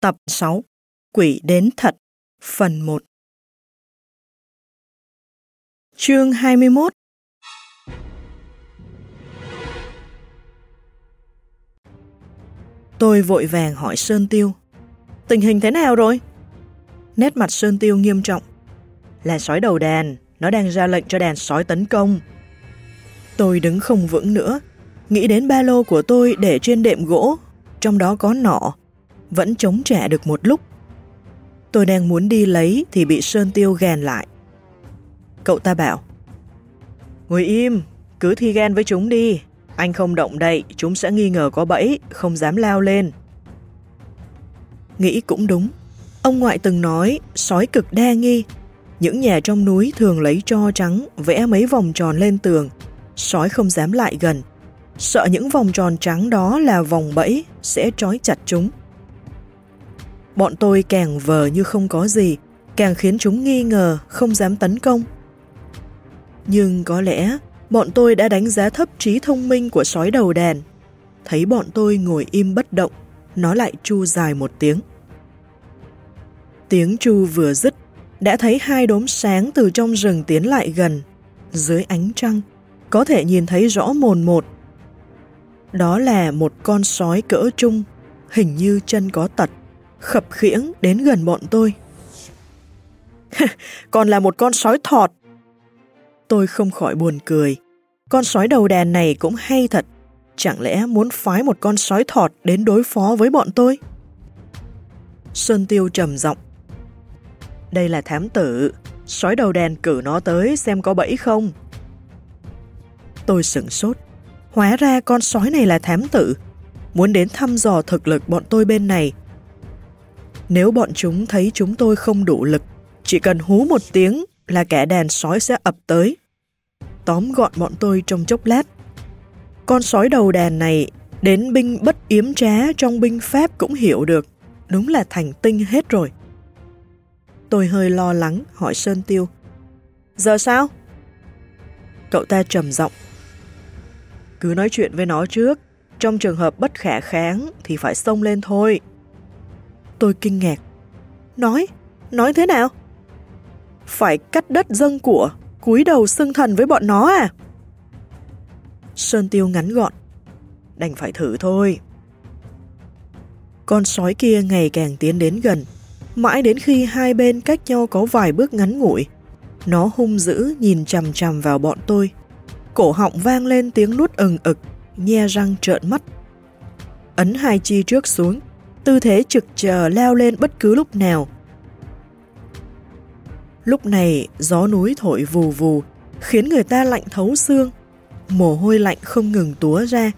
Tập 6 Quỷ đến thật. Phần 1 Chương 21 Tôi vội vàng hỏi Sơn Tiêu. Tình hình thế nào rồi? Nét mặt Sơn Tiêu nghiêm trọng. Là sói đầu đàn, Nó đang ra lệnh cho đàn sói tấn công. Tôi đứng không vững nữa, Nghĩ đến ba lô của tôi để trên đệm gỗ, Trong đó có nọ vẫn chống trẻ được một lúc. Tôi đang muốn đi lấy thì bị Sơn Tiêu ghen lại. Cậu ta bảo, Ngồi im, cứ thi ghen với chúng đi. Anh không động đậy, chúng sẽ nghi ngờ có bẫy, không dám lao lên. Nghĩ cũng đúng. Ông ngoại từng nói, sói cực đa nghi. Những nhà trong núi thường lấy cho trắng, vẽ mấy vòng tròn lên tường. Sói không dám lại gần. Sợ những vòng tròn trắng đó là vòng bẫy, sẽ trói chặt chúng. Bọn tôi càng vờ như không có gì, càng khiến chúng nghi ngờ, không dám tấn công. Nhưng có lẽ bọn tôi đã đánh giá thấp trí thông minh của sói đầu đàn. Thấy bọn tôi ngồi im bất động, nó lại chu dài một tiếng. Tiếng chu vừa dứt, đã thấy hai đốm sáng từ trong rừng tiến lại gần. Dưới ánh trăng, có thể nhìn thấy rõ mồn một. Đó là một con sói cỡ trung, hình như chân có tật khập khiễng đến gần bọn tôi. Còn là một con sói thọt. Tôi không khỏi buồn cười. Con sói đầu đàn này cũng hay thật. Chẳng lẽ muốn phái một con sói thọt đến đối phó với bọn tôi? Sơn Tiêu trầm giọng. Đây là thám tử. Sói đầu đàn cử nó tới xem có bẫy không. Tôi sửng sốt. Hóa ra con sói này là thám tử. Muốn đến thăm dò thực lực bọn tôi bên này nếu bọn chúng thấy chúng tôi không đủ lực, chỉ cần hú một tiếng là kẻ đàn sói sẽ ập tới. Tóm gọn bọn tôi trong chốc lát. Con sói đầu đàn này đến binh bất yếm trá trong binh pháp cũng hiểu được. Đúng là thành tinh hết rồi. Tôi hơi lo lắng hỏi Sơn Tiêu. Giờ sao? Cậu ta trầm giọng. Cứ nói chuyện với nó trước. Trong trường hợp bất khả kháng thì phải xông lên thôi. Tôi kinh ngạc. Nói, nói thế nào? Phải cắt đất dân của, cúi đầu xưng thần với bọn nó à? Sơn Tiêu ngắn gọn. Đành phải thử thôi. Con sói kia ngày càng tiến đến gần, mãi đến khi hai bên cách nhau có vài bước ngắn ngủi. Nó hung dữ nhìn chằm chằm vào bọn tôi. Cổ họng vang lên tiếng nuốt ừng ực, nhe răng trợn mắt. Ấn hai chi trước xuống, tư thế trực chờ leo lên bất cứ lúc nào. Lúc này, gió núi thổi vù vù, khiến người ta lạnh thấu xương. Mồ hôi lạnh không ngừng túa ra,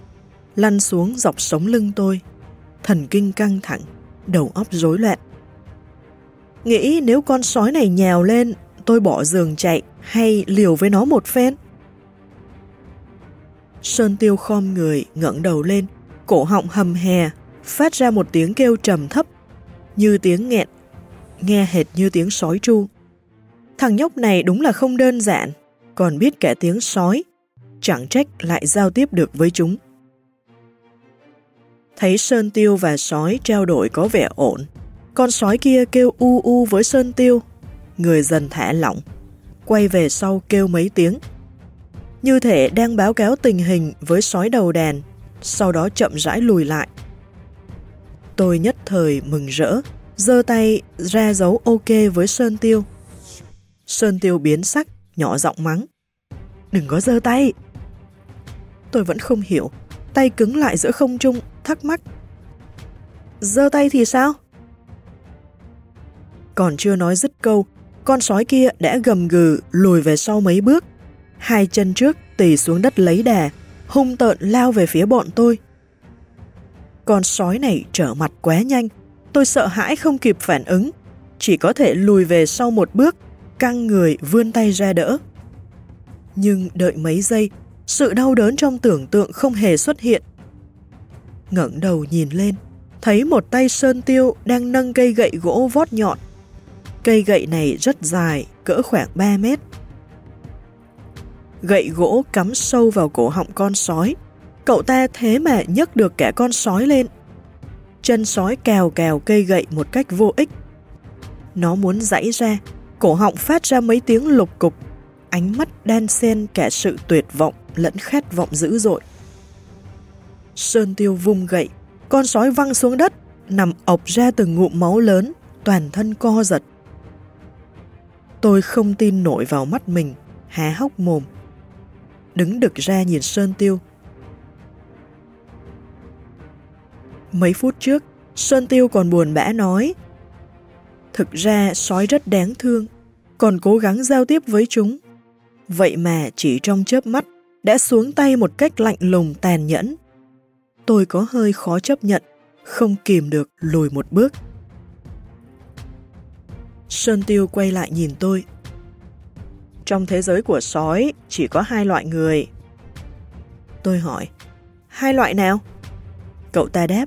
lăn xuống dọc sống lưng tôi. Thần kinh căng thẳng, đầu óc rối loạn. Nghĩ nếu con sói này nhào lên, tôi bỏ giường chạy hay liều với nó một phen. Sơn tiêu khom người, ngẩng đầu lên, cổ họng hầm hè, phát ra một tiếng kêu trầm thấp, như tiếng nghẹn, nghe hệt như tiếng sói tru. Thằng nhóc này đúng là không đơn giản, còn biết cả tiếng sói, chẳng trách lại giao tiếp được với chúng. Thấy Sơn Tiêu và sói trao đổi có vẻ ổn, con sói kia kêu u u với Sơn Tiêu, người dần thả lỏng, quay về sau kêu mấy tiếng. Như thể đang báo cáo tình hình với sói đầu đàn, sau đó chậm rãi lùi lại, Tôi nhất thời mừng rỡ, giơ tay ra dấu ok với Sơn Tiêu. Sơn Tiêu biến sắc, nhỏ giọng mắng. Đừng có giơ tay. Tôi vẫn không hiểu, tay cứng lại giữa không trung, thắc mắc. Giơ tay thì sao? Còn chưa nói dứt câu, con sói kia đã gầm gừ lùi về sau mấy bước. Hai chân trước tì xuống đất lấy đà, hung tợn lao về phía bọn tôi. Con sói này trở mặt quá nhanh, tôi sợ hãi không kịp phản ứng, chỉ có thể lùi về sau một bước, căng người vươn tay ra đỡ. Nhưng đợi mấy giây, sự đau đớn trong tưởng tượng không hề xuất hiện. ngẩng đầu nhìn lên, thấy một tay sơn tiêu đang nâng cây gậy gỗ vót nhọn. Cây gậy này rất dài, cỡ khoảng 3 mét. Gậy gỗ cắm sâu vào cổ họng con sói, cậu ta thế mà nhấc được cả con sói lên. chân sói cào cào cây gậy một cách vô ích. Nó muốn giãy ra, cổ họng phát ra mấy tiếng lục cục, ánh mắt đan xen cả sự tuyệt vọng lẫn khát vọng dữ dội. Sơn tiêu vung gậy, con sói văng xuống đất, nằm ọc ra từng ngụm máu lớn, toàn thân co giật. Tôi không tin nổi vào mắt mình, há hốc mồm. Đứng đực ra nhìn Sơn Tiêu. Mấy phút trước, Xuân Tiêu còn buồn bã nói Thực ra sói rất đáng thương, còn cố gắng giao tiếp với chúng. Vậy mà chỉ trong chớp mắt đã xuống tay một cách lạnh lùng tàn nhẫn. Tôi có hơi khó chấp nhận, không kìm được lùi một bước. Sơn Tiêu quay lại nhìn tôi. Trong thế giới của sói chỉ có hai loại người. Tôi hỏi, hai loại nào? Cậu ta đáp,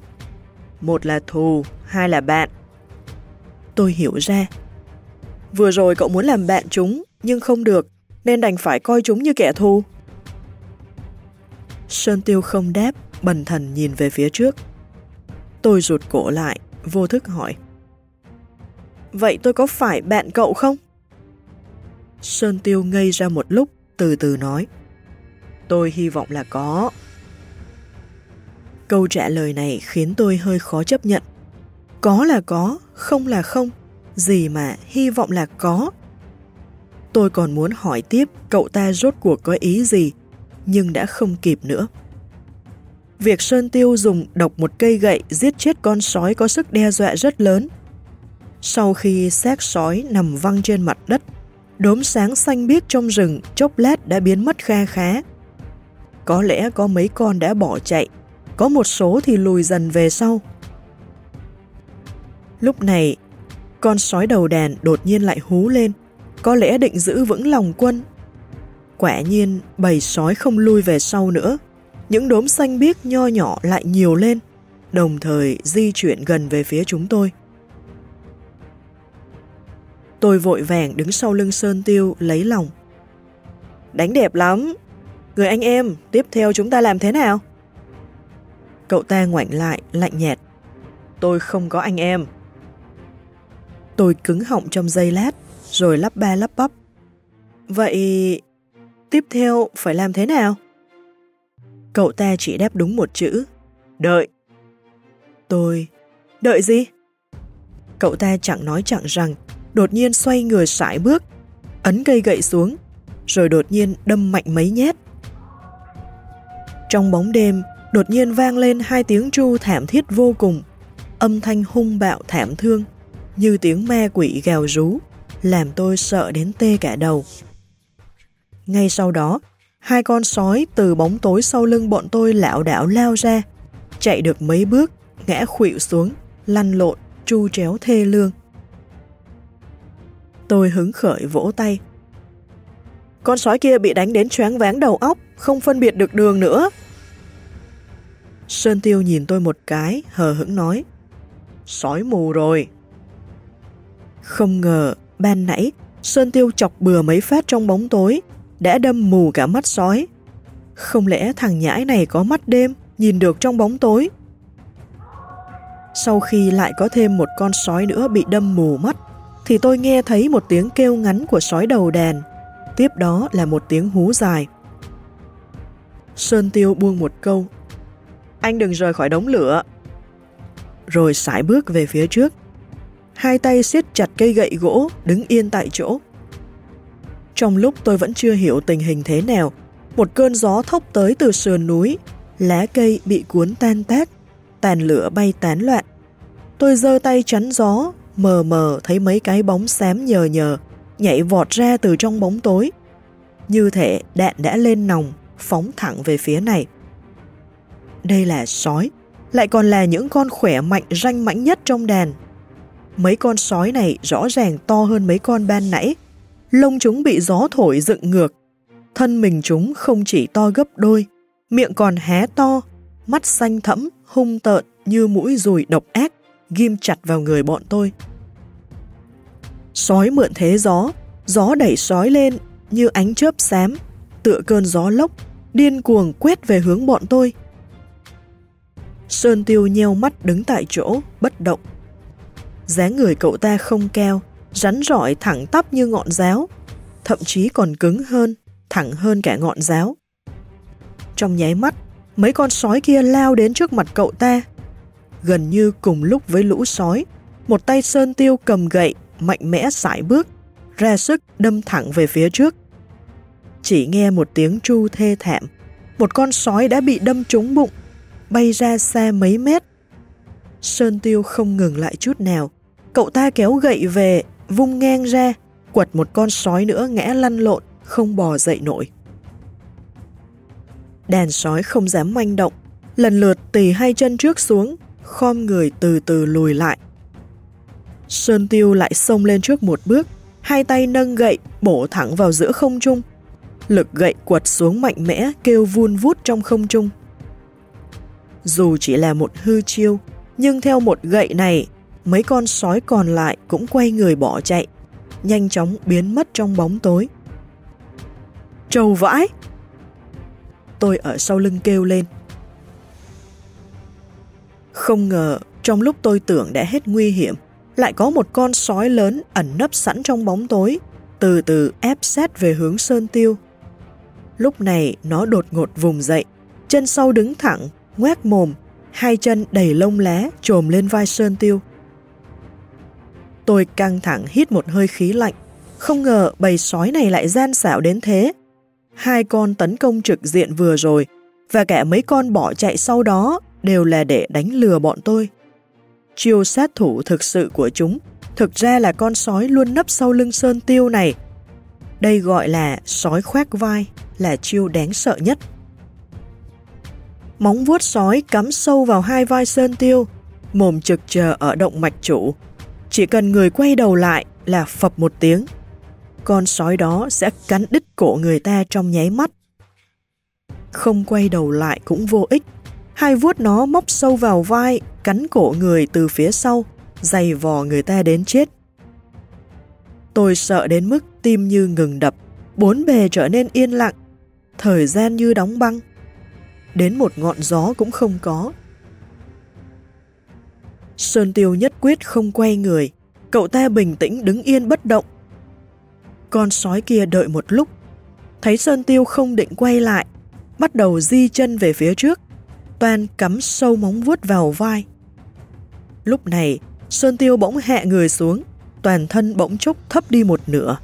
một là thù, hai là bạn. Tôi hiểu ra. Vừa rồi cậu muốn làm bạn chúng, nhưng không được, nên đành phải coi chúng như kẻ thù. Sơn Tiêu không đáp, bần thần nhìn về phía trước. Tôi rụt cổ lại, vô thức hỏi. Vậy tôi có phải bạn cậu không? Sơn Tiêu ngây ra một lúc, từ từ nói. Tôi hy vọng là có. Câu trả lời này khiến tôi hơi khó chấp nhận. Có là có, không là không, gì mà hy vọng là có. Tôi còn muốn hỏi tiếp cậu ta rốt cuộc có ý gì, nhưng đã không kịp nữa. Việc Sơn Tiêu dùng độc một cây gậy giết chết con sói có sức đe dọa rất lớn. Sau khi xác sói nằm văng trên mặt đất, đốm sáng xanh biếc trong rừng chốc lát đã biến mất kha khá. Có lẽ có mấy con đã bỏ chạy, có một số thì lùi dần về sau. Lúc này, con sói đầu đàn đột nhiên lại hú lên, có lẽ định giữ vững lòng quân. Quả nhiên, bầy sói không lui về sau nữa, những đốm xanh biếc nho nhỏ lại nhiều lên, đồng thời di chuyển gần về phía chúng tôi. Tôi vội vàng đứng sau lưng Sơn Tiêu lấy lòng. Đánh đẹp lắm! Người anh em, tiếp theo chúng ta làm thế nào? Cậu ta ngoảnh lại, lạnh nhạt. Tôi không có anh em. Tôi cứng họng trong giây lát, rồi lắp ba lắp bắp. Vậy... tiếp theo phải làm thế nào? Cậu ta chỉ đáp đúng một chữ. Đợi. Tôi... Đợi gì? Cậu ta chẳng nói chẳng rằng, đột nhiên xoay người sải bước, ấn cây gậy xuống, rồi đột nhiên đâm mạnh mấy nhát. Trong bóng đêm, đột nhiên vang lên hai tiếng tru thảm thiết vô cùng, âm thanh hung bạo thảm thương, như tiếng ma quỷ gào rú, làm tôi sợ đến tê cả đầu. Ngay sau đó, hai con sói từ bóng tối sau lưng bọn tôi lạo đảo lao ra, chạy được mấy bước, ngã khuỵu xuống, lăn lộn, tru chéo thê lương. Tôi hứng khởi vỗ tay. Con sói kia bị đánh đến choáng váng đầu óc, không phân biệt được đường nữa. Sơn Tiêu nhìn tôi một cái, hờ hững nói. Sói mù rồi. Không ngờ, ban nãy, Sơn Tiêu chọc bừa mấy phát trong bóng tối, đã đâm mù cả mắt sói. Không lẽ thằng nhãi này có mắt đêm, nhìn được trong bóng tối? Sau khi lại có thêm một con sói nữa bị đâm mù mắt, thì tôi nghe thấy một tiếng kêu ngắn của sói đầu đàn, tiếp đó là một tiếng hú dài. Sơn Tiêu buông một câu, anh đừng rời khỏi đống lửa. Rồi sải bước về phía trước, hai tay siết chặt cây gậy gỗ, đứng yên tại chỗ. Trong lúc tôi vẫn chưa hiểu tình hình thế nào, một cơn gió thốc tới từ sườn núi, lá cây bị cuốn tan tác, tàn lửa bay tán loạn. Tôi giơ tay chắn gió, mờ mờ thấy mấy cái bóng xám nhờ nhờ, nhảy vọt ra từ trong bóng tối. Như thể đạn đã lên nòng, phóng thẳng về phía này. Đây là sói, lại còn là những con khỏe mạnh ranh mãnh nhất trong đàn. Mấy con sói này rõ ràng to hơn mấy con ban nãy, lông chúng bị gió thổi dựng ngược. Thân mình chúng không chỉ to gấp đôi, miệng còn hé to, mắt xanh thẫm, hung tợn như mũi rùi độc ác, ghim chặt vào người bọn tôi. Sói mượn thế gió, gió đẩy sói lên như ánh chớp xám, tựa cơn gió lốc, điên cuồng quét về hướng bọn tôi. Sơn Tiêu nheo mắt đứng tại chỗ, bất động. dáng người cậu ta không cao, rắn rỏi thẳng tắp như ngọn giáo, thậm chí còn cứng hơn, thẳng hơn cả ngọn giáo. Trong nháy mắt, mấy con sói kia lao đến trước mặt cậu ta. Gần như cùng lúc với lũ sói, một tay Sơn Tiêu cầm gậy, mạnh mẽ sải bước, ra sức đâm thẳng về phía trước. Chỉ nghe một tiếng tru thê thảm, một con sói đã bị đâm trúng bụng, bay ra xa mấy mét. Sơn Tiêu không ngừng lại chút nào, cậu ta kéo gậy về, vung ngang ra, quật một con sói nữa ngã lăn lộn, không bò dậy nổi. Đàn sói không dám manh động, lần lượt tì hai chân trước xuống, khom người từ từ lùi lại. Sơn Tiêu lại xông lên trước một bước, hai tay nâng gậy bổ thẳng vào giữa không trung. Lực gậy quật xuống mạnh mẽ kêu vun vút trong không trung. Dù chỉ là một hư chiêu, nhưng theo một gậy này, mấy con sói còn lại cũng quay người bỏ chạy, nhanh chóng biến mất trong bóng tối. Trầu vãi! Tôi ở sau lưng kêu lên. Không ngờ, trong lúc tôi tưởng đã hết nguy hiểm, lại có một con sói lớn ẩn nấp sẵn trong bóng tối, từ từ ép sát về hướng Sơn Tiêu. Lúc này nó đột ngột vùng dậy, chân sau đứng thẳng, ngoác mồm, hai chân đầy lông lá trồm lên vai Sơn Tiêu. Tôi căng thẳng hít một hơi khí lạnh, không ngờ bầy sói này lại gian xảo đến thế. Hai con tấn công trực diện vừa rồi, và cả mấy con bỏ chạy sau đó đều là để đánh lừa bọn tôi. Chiêu sát thủ thực sự của chúng thực ra là con sói luôn nấp sau lưng Sơn Tiêu này. Đây gọi là sói khoác vai, là chiêu đáng sợ nhất. Móng vuốt sói cắm sâu vào hai vai Sơn Tiêu, mồm trực chờ ở động mạch chủ. Chỉ cần người quay đầu lại là phập một tiếng. Con sói đó sẽ cắn đứt cổ người ta trong nháy mắt. Không quay đầu lại cũng vô ích. Hai vuốt nó móc sâu vào vai, cắn cổ người từ phía sau, dày vò người ta đến chết. Tôi sợ đến mức tim như ngừng đập, bốn bề trở nên yên lặng, thời gian như đóng băng. Đến một ngọn gió cũng không có. Sơn Tiêu nhất quyết không quay người, cậu ta bình tĩnh đứng yên bất động. Con sói kia đợi một lúc, thấy Sơn Tiêu không định quay lại, bắt đầu di chân về phía trước, toàn cắm sâu móng vuốt vào vai. Lúc này, Sơn Tiêu bỗng hạ người xuống, toàn thân bỗng chốc thấp đi một nửa.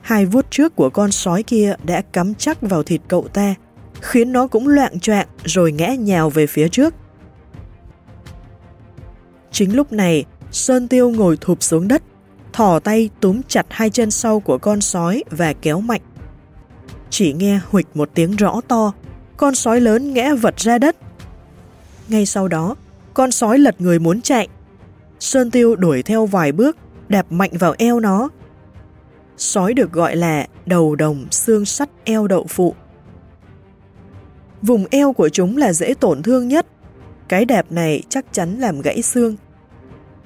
Hai vuốt trước của con sói kia đã cắm chắc vào thịt cậu ta, khiến nó cũng loạn choạng rồi ngã nhào về phía trước. Chính lúc này, Sơn Tiêu ngồi thụp xuống đất, thò tay túm chặt hai chân sau của con sói và kéo mạnh. Chỉ nghe huịch một tiếng rõ to, con sói lớn ngã vật ra đất. Ngay sau đó, con sói lật người muốn chạy. Sơn Tiêu đuổi theo vài bước, đạp mạnh vào eo nó. Sói được gọi là đầu đồng xương sắt eo đậu phụ. Vùng eo của chúng là dễ tổn thương nhất. Cái đạp này chắc chắn làm gãy xương.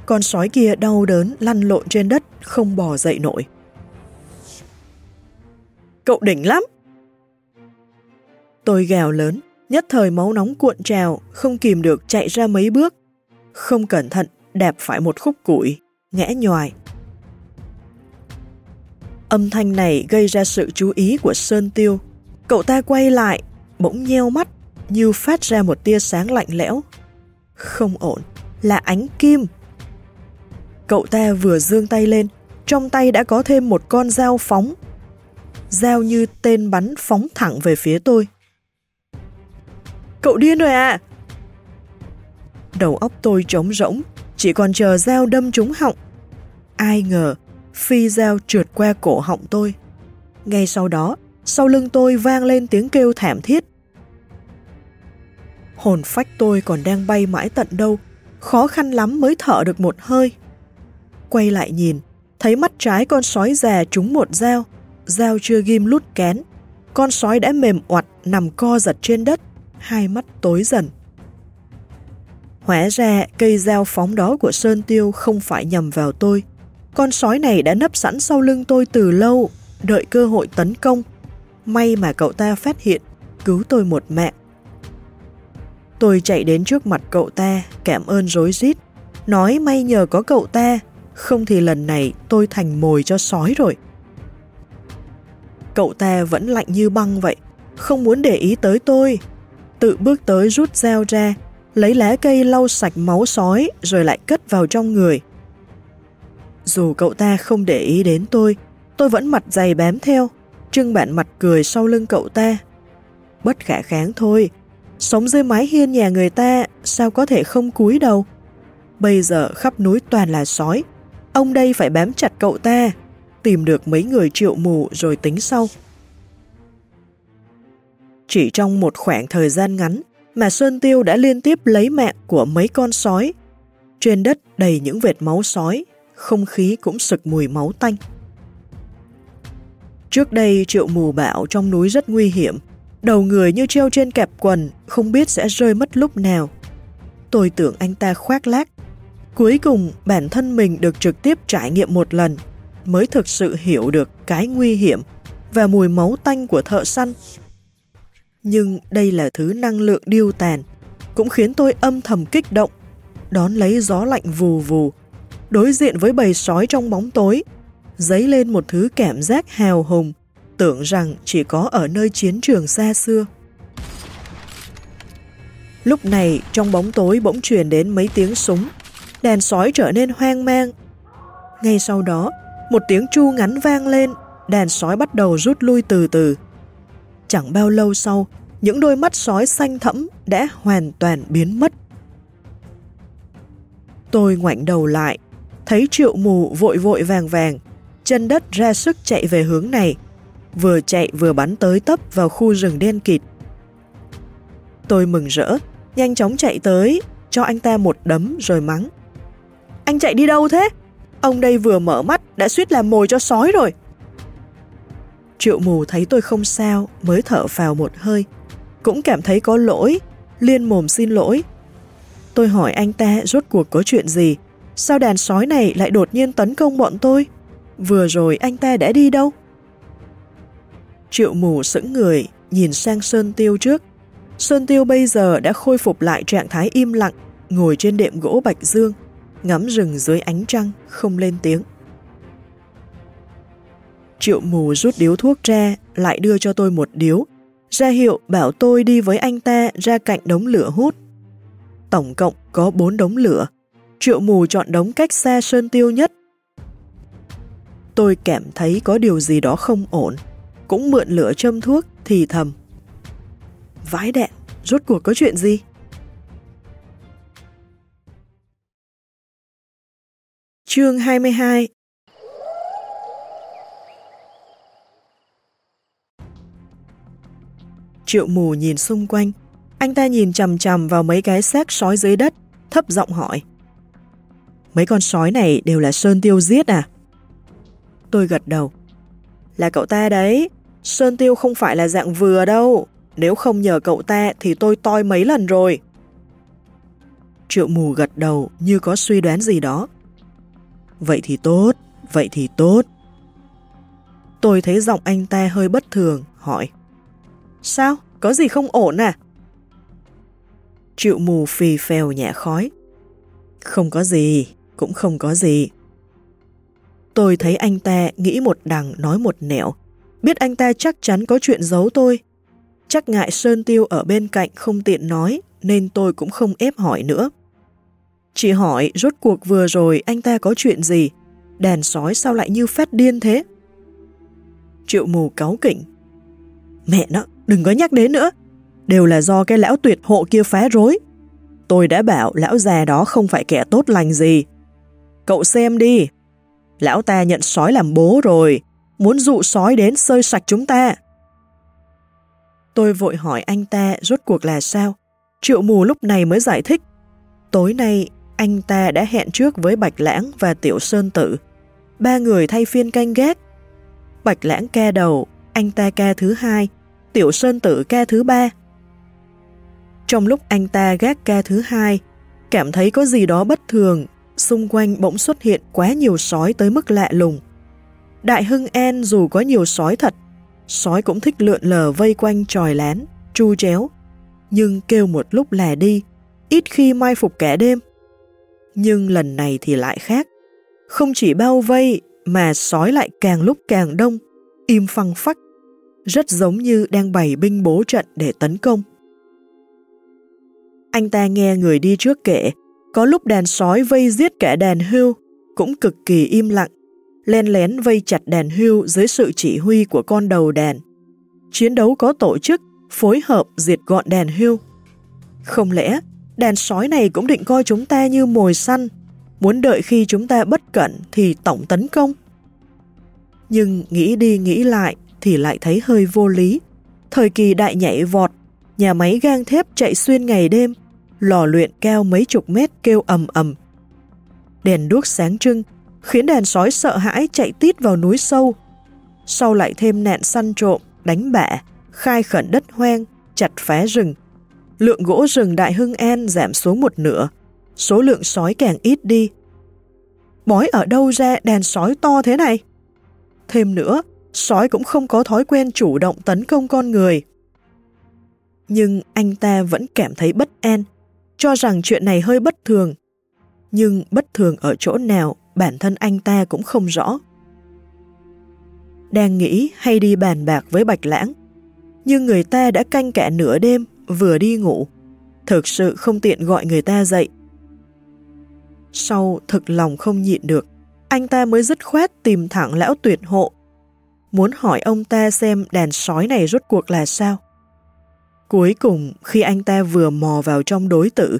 Con sói kia đau đớn lăn lộn trên đất, không bò dậy nổi. Cậu đỉnh lắm! Tôi gào lớn, nhất thời máu nóng cuộn trào, không kìm được chạy ra mấy bước. Không cẩn thận, đạp phải một khúc củi, ngã nhòi. Âm thanh này gây ra sự chú ý của Sơn Tiêu. Cậu ta quay lại, bỗng nheo mắt, như phát ra một tia sáng lạnh lẽo. Không ổn, là ánh kim. Cậu ta vừa dương tay lên, trong tay đã có thêm một con dao phóng. Dao như tên bắn phóng thẳng về phía tôi. Cậu điên rồi à? Đầu óc tôi trống rỗng, chỉ còn chờ dao đâm trúng họng. Ai ngờ, phi dao trượt qua cổ họng tôi. Ngay sau đó, sau lưng tôi vang lên tiếng kêu thảm thiết. Hồn phách tôi còn đang bay mãi tận đâu, khó khăn lắm mới thở được một hơi. Quay lại nhìn, thấy mắt trái con sói già trúng một dao, dao chưa ghim lút kén. Con sói đã mềm oặt nằm co giật trên đất, hai mắt tối dần. Hóa ra cây dao phóng đó của Sơn Tiêu không phải nhầm vào tôi. Con sói này đã nấp sẵn sau lưng tôi từ lâu, đợi cơ hội tấn công. May mà cậu ta phát hiện, cứu tôi một mạng. Tôi chạy đến trước mặt cậu ta, cảm ơn rối rít, nói may nhờ có cậu ta, không thì lần này tôi thành mồi cho sói rồi. Cậu ta vẫn lạnh như băng vậy, không muốn để ý tới tôi. Tự bước tới rút dao ra, lấy lá cây lau sạch máu sói rồi lại cất vào trong người. Dù cậu ta không để ý đến tôi, tôi vẫn mặt dày bám theo, trưng bạn mặt cười sau lưng cậu ta. Bất khả kháng thôi, sống dưới mái hiên nhà người ta sao có thể không cúi đầu. Bây giờ khắp núi toàn là sói, ông đây phải bám chặt cậu ta, tìm được mấy người triệu mù rồi tính sau. Chỉ trong một khoảng thời gian ngắn mà Sơn Tiêu đã liên tiếp lấy mạng của mấy con sói. Trên đất đầy những vệt máu sói, không khí cũng sực mùi máu tanh. Trước đây triệu mù bão trong núi rất nguy hiểm, đầu người như treo trên kẹp quần, không biết sẽ rơi mất lúc nào. Tôi tưởng anh ta khoác lác. Cuối cùng bản thân mình được trực tiếp trải nghiệm một lần mới thực sự hiểu được cái nguy hiểm và mùi máu tanh của thợ săn. Nhưng đây là thứ năng lượng điêu tàn, cũng khiến tôi âm thầm kích động, đón lấy gió lạnh vù vù, đối diện với bầy sói trong bóng tối, dấy lên một thứ cảm giác hào hùng, tưởng rằng chỉ có ở nơi chiến trường xa xưa. Lúc này, trong bóng tối bỗng truyền đến mấy tiếng súng, đàn sói trở nên hoang mang. Ngay sau đó, một tiếng chu ngắn vang lên, đàn sói bắt đầu rút lui từ từ. Chẳng bao lâu sau, những đôi mắt sói xanh thẫm đã hoàn toàn biến mất. Tôi ngoảnh đầu lại, thấy triệu mù vội vội vàng vàng, chân đất ra sức chạy về hướng này, vừa chạy vừa bắn tới tấp vào khu rừng đen kịt. Tôi mừng rỡ, nhanh chóng chạy tới, cho anh ta một đấm rồi mắng. Anh chạy đi đâu thế? Ông đây vừa mở mắt đã suýt làm mồi cho sói rồi. Triệu mù thấy tôi không sao mới thở vào một hơi. Cũng cảm thấy có lỗi, liên mồm xin lỗi. Tôi hỏi anh ta rốt cuộc có chuyện gì? Sao đàn sói này lại đột nhiên tấn công bọn tôi? Vừa rồi anh ta đã đi đâu? Triệu mù sững người, nhìn sang Sơn Tiêu trước. Sơn Tiêu bây giờ đã khôi phục lại trạng thái im lặng, ngồi trên đệm gỗ bạch dương, ngắm rừng dưới ánh trăng, không lên tiếng. Triệu mù rút điếu thuốc ra, lại đưa cho tôi một điếu, ra hiệu bảo tôi đi với anh ta ra cạnh đống lửa hút. Tổng cộng có bốn đống lửa, triệu mù chọn đống cách xa sơn tiêu nhất. Tôi cảm thấy có điều gì đó không ổn, cũng mượn lửa châm thuốc thì thầm. Vãi đạn, rốt cuộc có chuyện gì? Chương 22 Triệu mù nhìn xung quanh, anh ta nhìn chầm chầm vào mấy cái xác sói dưới đất, thấp giọng hỏi. Mấy con sói này đều là Sơn Tiêu giết à? Tôi gật đầu. Là cậu ta đấy, Sơn Tiêu không phải là dạng vừa đâu, nếu không nhờ cậu ta thì tôi toi mấy lần rồi. Triệu mù gật đầu như có suy đoán gì đó. Vậy thì tốt, vậy thì tốt. Tôi thấy giọng anh ta hơi bất thường, hỏi. Sao? Có gì không ổn à? Triệu mù phì phèo nhẹ khói. Không có gì, cũng không có gì. Tôi thấy anh ta nghĩ một đằng nói một nẻo, biết anh ta chắc chắn có chuyện giấu tôi. Chắc ngại Sơn Tiêu ở bên cạnh không tiện nói, nên tôi cũng không ép hỏi nữa. chị hỏi rốt cuộc vừa rồi anh ta có chuyện gì, đàn sói sao lại như phát điên thế? Triệu mù cáu kỉnh. Mẹ nó, đừng có nhắc đến nữa. Đều là do cái lão tuyệt hộ kia phá rối. Tôi đã bảo lão già đó không phải kẻ tốt lành gì. Cậu xem đi. Lão ta nhận sói làm bố rồi, muốn dụ sói đến sơi sạch chúng ta. Tôi vội hỏi anh ta rốt cuộc là sao. Triệu mù lúc này mới giải thích. Tối nay, anh ta đã hẹn trước với Bạch Lãng và Tiểu Sơn Tử. Ba người thay phiên canh gác. Bạch Lãng ca đầu, anh ta ca thứ hai, Tiểu Sơn Tử ca thứ ba. Trong lúc anh ta gác ca thứ hai, cảm thấy có gì đó bất thường, xung quanh bỗng xuất hiện quá nhiều sói tới mức lạ lùng. Đại Hưng En dù có nhiều sói thật, sói cũng thích lượn lờ vây quanh tròi lán, chu chéo. nhưng kêu một lúc là đi, ít khi mai phục kẻ đêm. Nhưng lần này thì lại khác. Không chỉ bao vây mà sói lại càng lúc càng đông, im phăng phắc, rất giống như đang bày binh bố trận để tấn công. Anh ta nghe người đi trước kể, có lúc đàn sói vây giết cả đàn hưu, cũng cực kỳ im lặng, len lén vây chặt đàn hưu dưới sự chỉ huy của con đầu đàn. Chiến đấu có tổ chức, phối hợp diệt gọn đàn hưu. Không lẽ đàn sói này cũng định coi chúng ta như mồi săn, muốn đợi khi chúng ta bất cẩn thì tổng tấn công? Nhưng nghĩ đi nghĩ lại thì lại thấy hơi vô lý. Thời kỳ đại nhảy vọt, nhà máy gang thép chạy xuyên ngày đêm, lò luyện keo mấy chục mét kêu ầm ầm. Đèn đuốc sáng trưng, khiến đàn sói sợ hãi chạy tít vào núi sâu. Sau lại thêm nạn săn trộm, đánh bạ, khai khẩn đất hoang, chặt phá rừng. Lượng gỗ rừng Đại Hưng An giảm xuống một nửa, số lượng sói càng ít đi. Bói ở đâu ra đàn sói to thế này? Thêm nữa, sói cũng không có thói quen chủ động tấn công con người. Nhưng anh ta vẫn cảm thấy bất an, cho rằng chuyện này hơi bất thường. Nhưng bất thường ở chỗ nào bản thân anh ta cũng không rõ. Đang nghĩ hay đi bàn bạc với Bạch Lãng, nhưng người ta đã canh cả nửa đêm, vừa đi ngủ. Thực sự không tiện gọi người ta dậy. Sau thực lòng không nhịn được, anh ta mới dứt khoát tìm thẳng lão tuyệt hộ, muốn hỏi ông ta xem đàn sói này rốt cuộc là sao. Cuối cùng, khi anh ta vừa mò vào trong đối tử,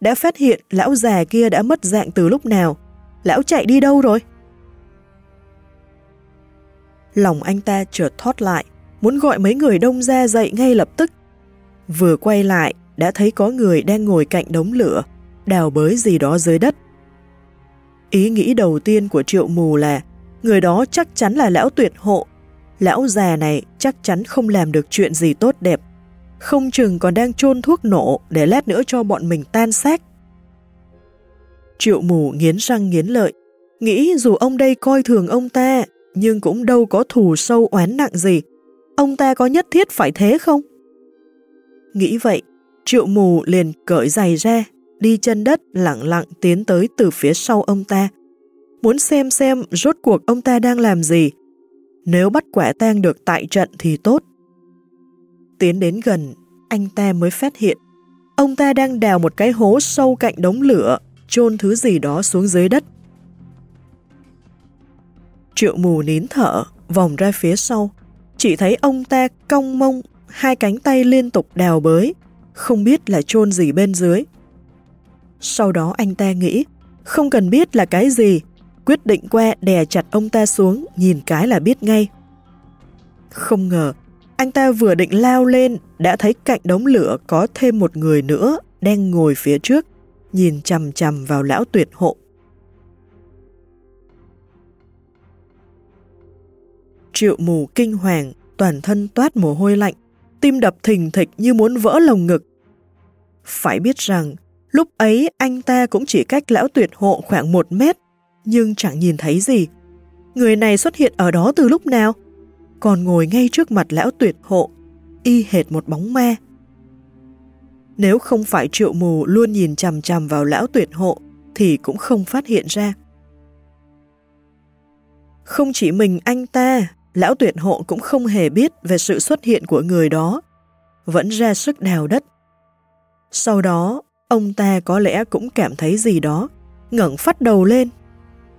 đã phát hiện lão già kia đã mất dạng từ lúc nào. Lão chạy đi đâu rồi? Lòng anh ta chợt thoát lại, muốn gọi mấy người đông ra dậy ngay lập tức. Vừa quay lại, đã thấy có người đang ngồi cạnh đống lửa, đào bới gì đó dưới đất. Ý nghĩ đầu tiên của triệu mù là người đó chắc chắn là lão tuyệt hộ. Lão già này chắc chắn không làm được chuyện gì tốt đẹp. Không chừng còn đang chôn thuốc nổ để lát nữa cho bọn mình tan xác. Triệu mù nghiến răng nghiến lợi, nghĩ dù ông đây coi thường ông ta, nhưng cũng đâu có thù sâu oán nặng gì. Ông ta có nhất thiết phải thế không? Nghĩ vậy, triệu mù liền cởi giày ra, đi chân đất lặng lặng tiến tới từ phía sau ông ta. Muốn xem xem rốt cuộc ông ta đang làm gì. Nếu bắt quả tang được tại trận thì tốt. Tiến đến gần, anh ta mới phát hiện ông ta đang đào một cái hố sâu cạnh đống lửa, chôn thứ gì đó xuống dưới đất. Triệu mù nín thở, vòng ra phía sau, chỉ thấy ông ta cong mông, hai cánh tay liên tục đào bới, không biết là chôn gì bên dưới. Sau đó anh ta nghĩ, không cần biết là cái gì, quyết định qua đè chặt ông ta xuống, nhìn cái là biết ngay. Không ngờ, anh ta vừa định lao lên, đã thấy cạnh đống lửa có thêm một người nữa đang ngồi phía trước, nhìn chằm chằm vào lão tuyệt hộ. Triệu mù kinh hoàng, toàn thân toát mồ hôi lạnh, tim đập thình thịch như muốn vỡ lồng ngực. Phải biết rằng, lúc ấy anh ta cũng chỉ cách lão tuyệt hộ khoảng một mét, nhưng chẳng nhìn thấy gì. Người này xuất hiện ở đó từ lúc nào? Còn ngồi ngay trước mặt lão tuyệt hộ, y hệt một bóng ma. Nếu không phải triệu mù luôn nhìn chằm chằm vào lão tuyệt hộ, thì cũng không phát hiện ra. Không chỉ mình anh ta, lão tuyệt hộ cũng không hề biết về sự xuất hiện của người đó, vẫn ra sức đào đất. Sau đó, ông ta có lẽ cũng cảm thấy gì đó, ngẩng phát đầu lên.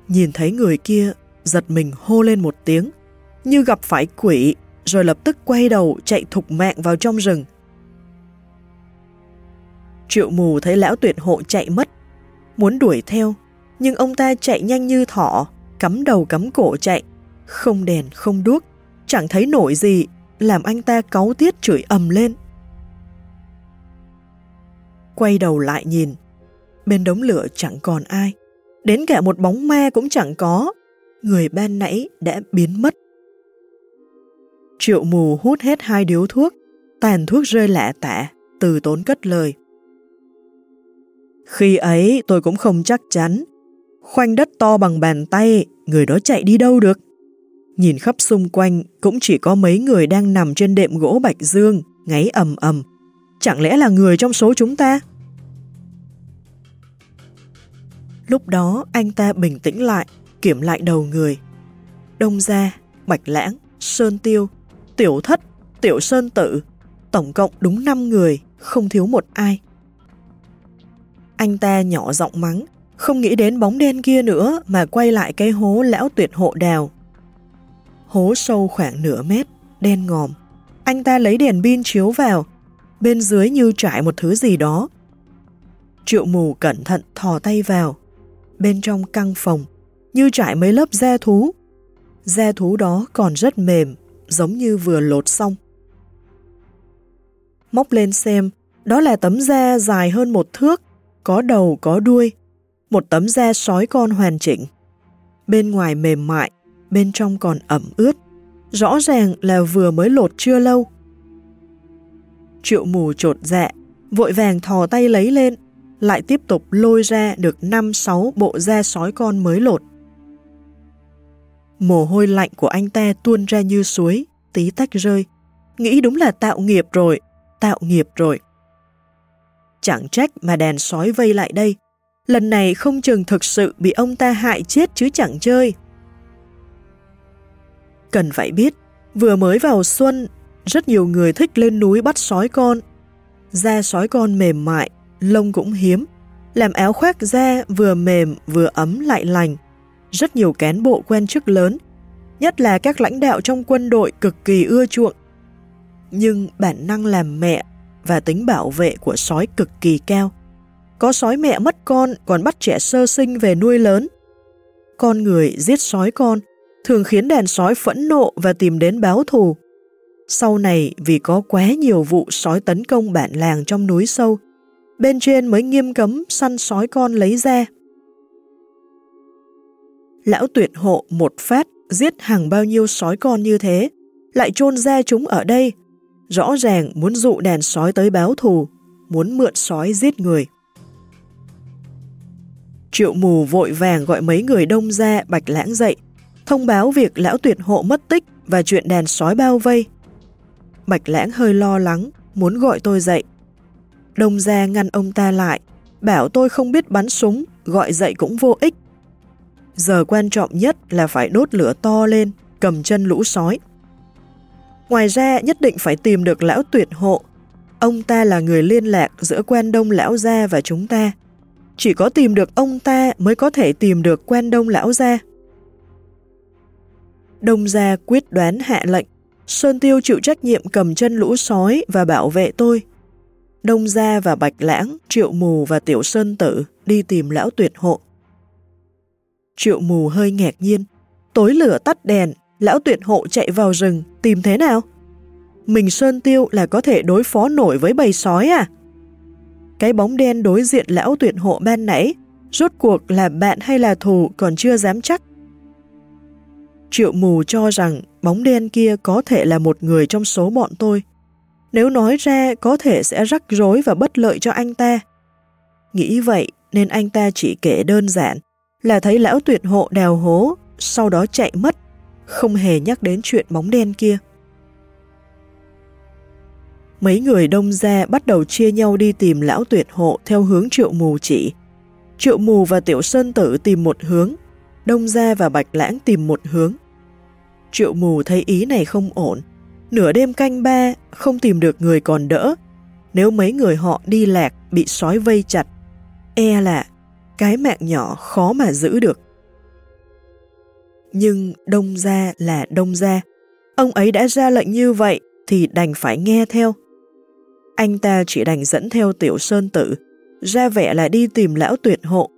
Nhìn thấy người kia, giật mình hô lên một tiếng, như gặp phải quỷ, rồi lập tức quay đầu chạy thục mạng vào trong rừng. Triệu mù thấy lão tuyệt hộ chạy mất, muốn đuổi theo, nhưng ông ta chạy nhanh như thỏ, cắm đầu cắm cổ chạy, không đèn không đuốc, chẳng thấy nổi gì, làm anh ta cáu tiết chửi ầm lên. Quay đầu lại nhìn, bên đống lửa chẳng còn ai, đến cả một bóng ma cũng chẳng có, người ban nãy đã biến mất. Triệu mù hút hết hai điếu thuốc, tàn thuốc rơi lạ tạ, từ tốn cất lời. Khi ấy tôi cũng không chắc chắn. Khoanh đất to bằng bàn tay, người đó chạy đi đâu được. Nhìn khắp xung quanh cũng chỉ có mấy người đang nằm trên đệm gỗ bạch dương, ngáy ầm ầm. Chẳng lẽ là người trong số chúng ta? Lúc đó anh ta bình tĩnh lại, kiểm lại đầu người. Đông Gia, Bạch Lãng, Sơn Tiêu, Tiểu Thất, Tiểu Sơn Tự, tổng cộng đúng 5 người, không thiếu một ai. Anh ta nhỏ giọng mắng, không nghĩ đến bóng đen kia nữa mà quay lại cái hố lão tuyệt hộ đào. Hố sâu khoảng nửa mét, đen ngòm. Anh ta lấy đèn pin chiếu vào, bên dưới như trải một thứ gì đó. Triệu mù cẩn thận thò tay vào. Bên trong căng phòng, như trải mấy lớp da thú. Da thú đó còn rất mềm, giống như vừa lột xong. Móc lên xem, đó là tấm da dài hơn một thước, có đầu có đuôi, một tấm da sói con hoàn chỉnh. Bên ngoài mềm mại, bên trong còn ẩm ướt, rõ ràng là vừa mới lột chưa lâu. Triệu mù trột dạ, vội vàng thò tay lấy lên, lại tiếp tục lôi ra được 5-6 bộ da sói con mới lột. Mồ hôi lạnh của anh ta tuôn ra như suối, tí tách rơi. Nghĩ đúng là tạo nghiệp rồi, tạo nghiệp rồi. Chẳng trách mà đàn sói vây lại đây. Lần này không chừng thực sự bị ông ta hại chết chứ chẳng chơi. Cần phải biết, vừa mới vào xuân, rất nhiều người thích lên núi bắt sói con. Da sói con mềm mại, lông cũng hiếm, làm áo khoác da vừa mềm vừa ấm lại lành. Rất nhiều cán bộ quen chức lớn, nhất là các lãnh đạo trong quân đội cực kỳ ưa chuộng. Nhưng bản năng làm mẹ và tính bảo vệ của sói cực kỳ cao. Có sói mẹ mất con còn bắt trẻ sơ sinh về nuôi lớn. Con người giết sói con thường khiến đàn sói phẫn nộ và tìm đến báo thù. Sau này vì có quá nhiều vụ sói tấn công bản làng trong núi sâu, bên trên mới nghiêm cấm săn sói con lấy ra. Lão tuyệt hộ một phát giết hàng bao nhiêu sói con như thế, lại chôn ra chúng ở đây, rõ ràng muốn dụ đàn sói tới báo thù, muốn mượn sói giết người. Triệu mù vội vàng gọi mấy người đông ra bạch lãng dậy, thông báo việc lão tuyệt hộ mất tích và chuyện đàn sói bao vây. Bạch lãng hơi lo lắng, muốn gọi tôi dậy. Đông ra ngăn ông ta lại, bảo tôi không biết bắn súng, gọi dậy cũng vô ích. Giờ quan trọng nhất là phải đốt lửa to lên, cầm chân lũ sói. Ngoài ra nhất định phải tìm được lão tuyệt hộ. Ông ta là người liên lạc giữa quan đông lão gia và chúng ta. Chỉ có tìm được ông ta mới có thể tìm được quan đông lão gia. Đông gia quyết đoán hạ lệnh. Sơn Tiêu chịu trách nhiệm cầm chân lũ sói và bảo vệ tôi. Đông Gia và Bạch Lãng, Triệu Mù và Tiểu Sơn Tử đi tìm lão tuyệt hộ. Triệu Mù hơi ngạc nhiên. Tối lửa tắt đèn, lão tuyệt hộ chạy vào rừng, tìm thế nào? Mình Sơn Tiêu là có thể đối phó nổi với bầy sói à? Cái bóng đen đối diện lão tuyệt hộ ban nãy, rốt cuộc là bạn hay là thù còn chưa dám chắc. Triệu mù cho rằng bóng đen kia có thể là một người trong số bọn tôi. Nếu nói ra có thể sẽ rắc rối và bất lợi cho anh ta. Nghĩ vậy nên anh ta chỉ kể đơn giản là thấy lão tuyệt hộ đào hố, sau đó chạy mất, không hề nhắc đến chuyện bóng đen kia. Mấy người đông ra bắt đầu chia nhau đi tìm lão tuyệt hộ theo hướng triệu mù chỉ. Triệu mù và tiểu sơn tử tìm một hướng, đông ra và bạch lãng tìm một hướng. Triệu mù thấy ý này không ổn. Nửa đêm canh ba, không tìm được người còn đỡ. Nếu mấy người họ đi lạc, bị sói vây chặt, e là cái mạng nhỏ khó mà giữ được. Nhưng đông gia là đông gia. Ông ấy đã ra lệnh như vậy thì đành phải nghe theo. Anh ta chỉ đành dẫn theo tiểu sơn tử, ra vẻ là đi tìm lão tuyệt hộ.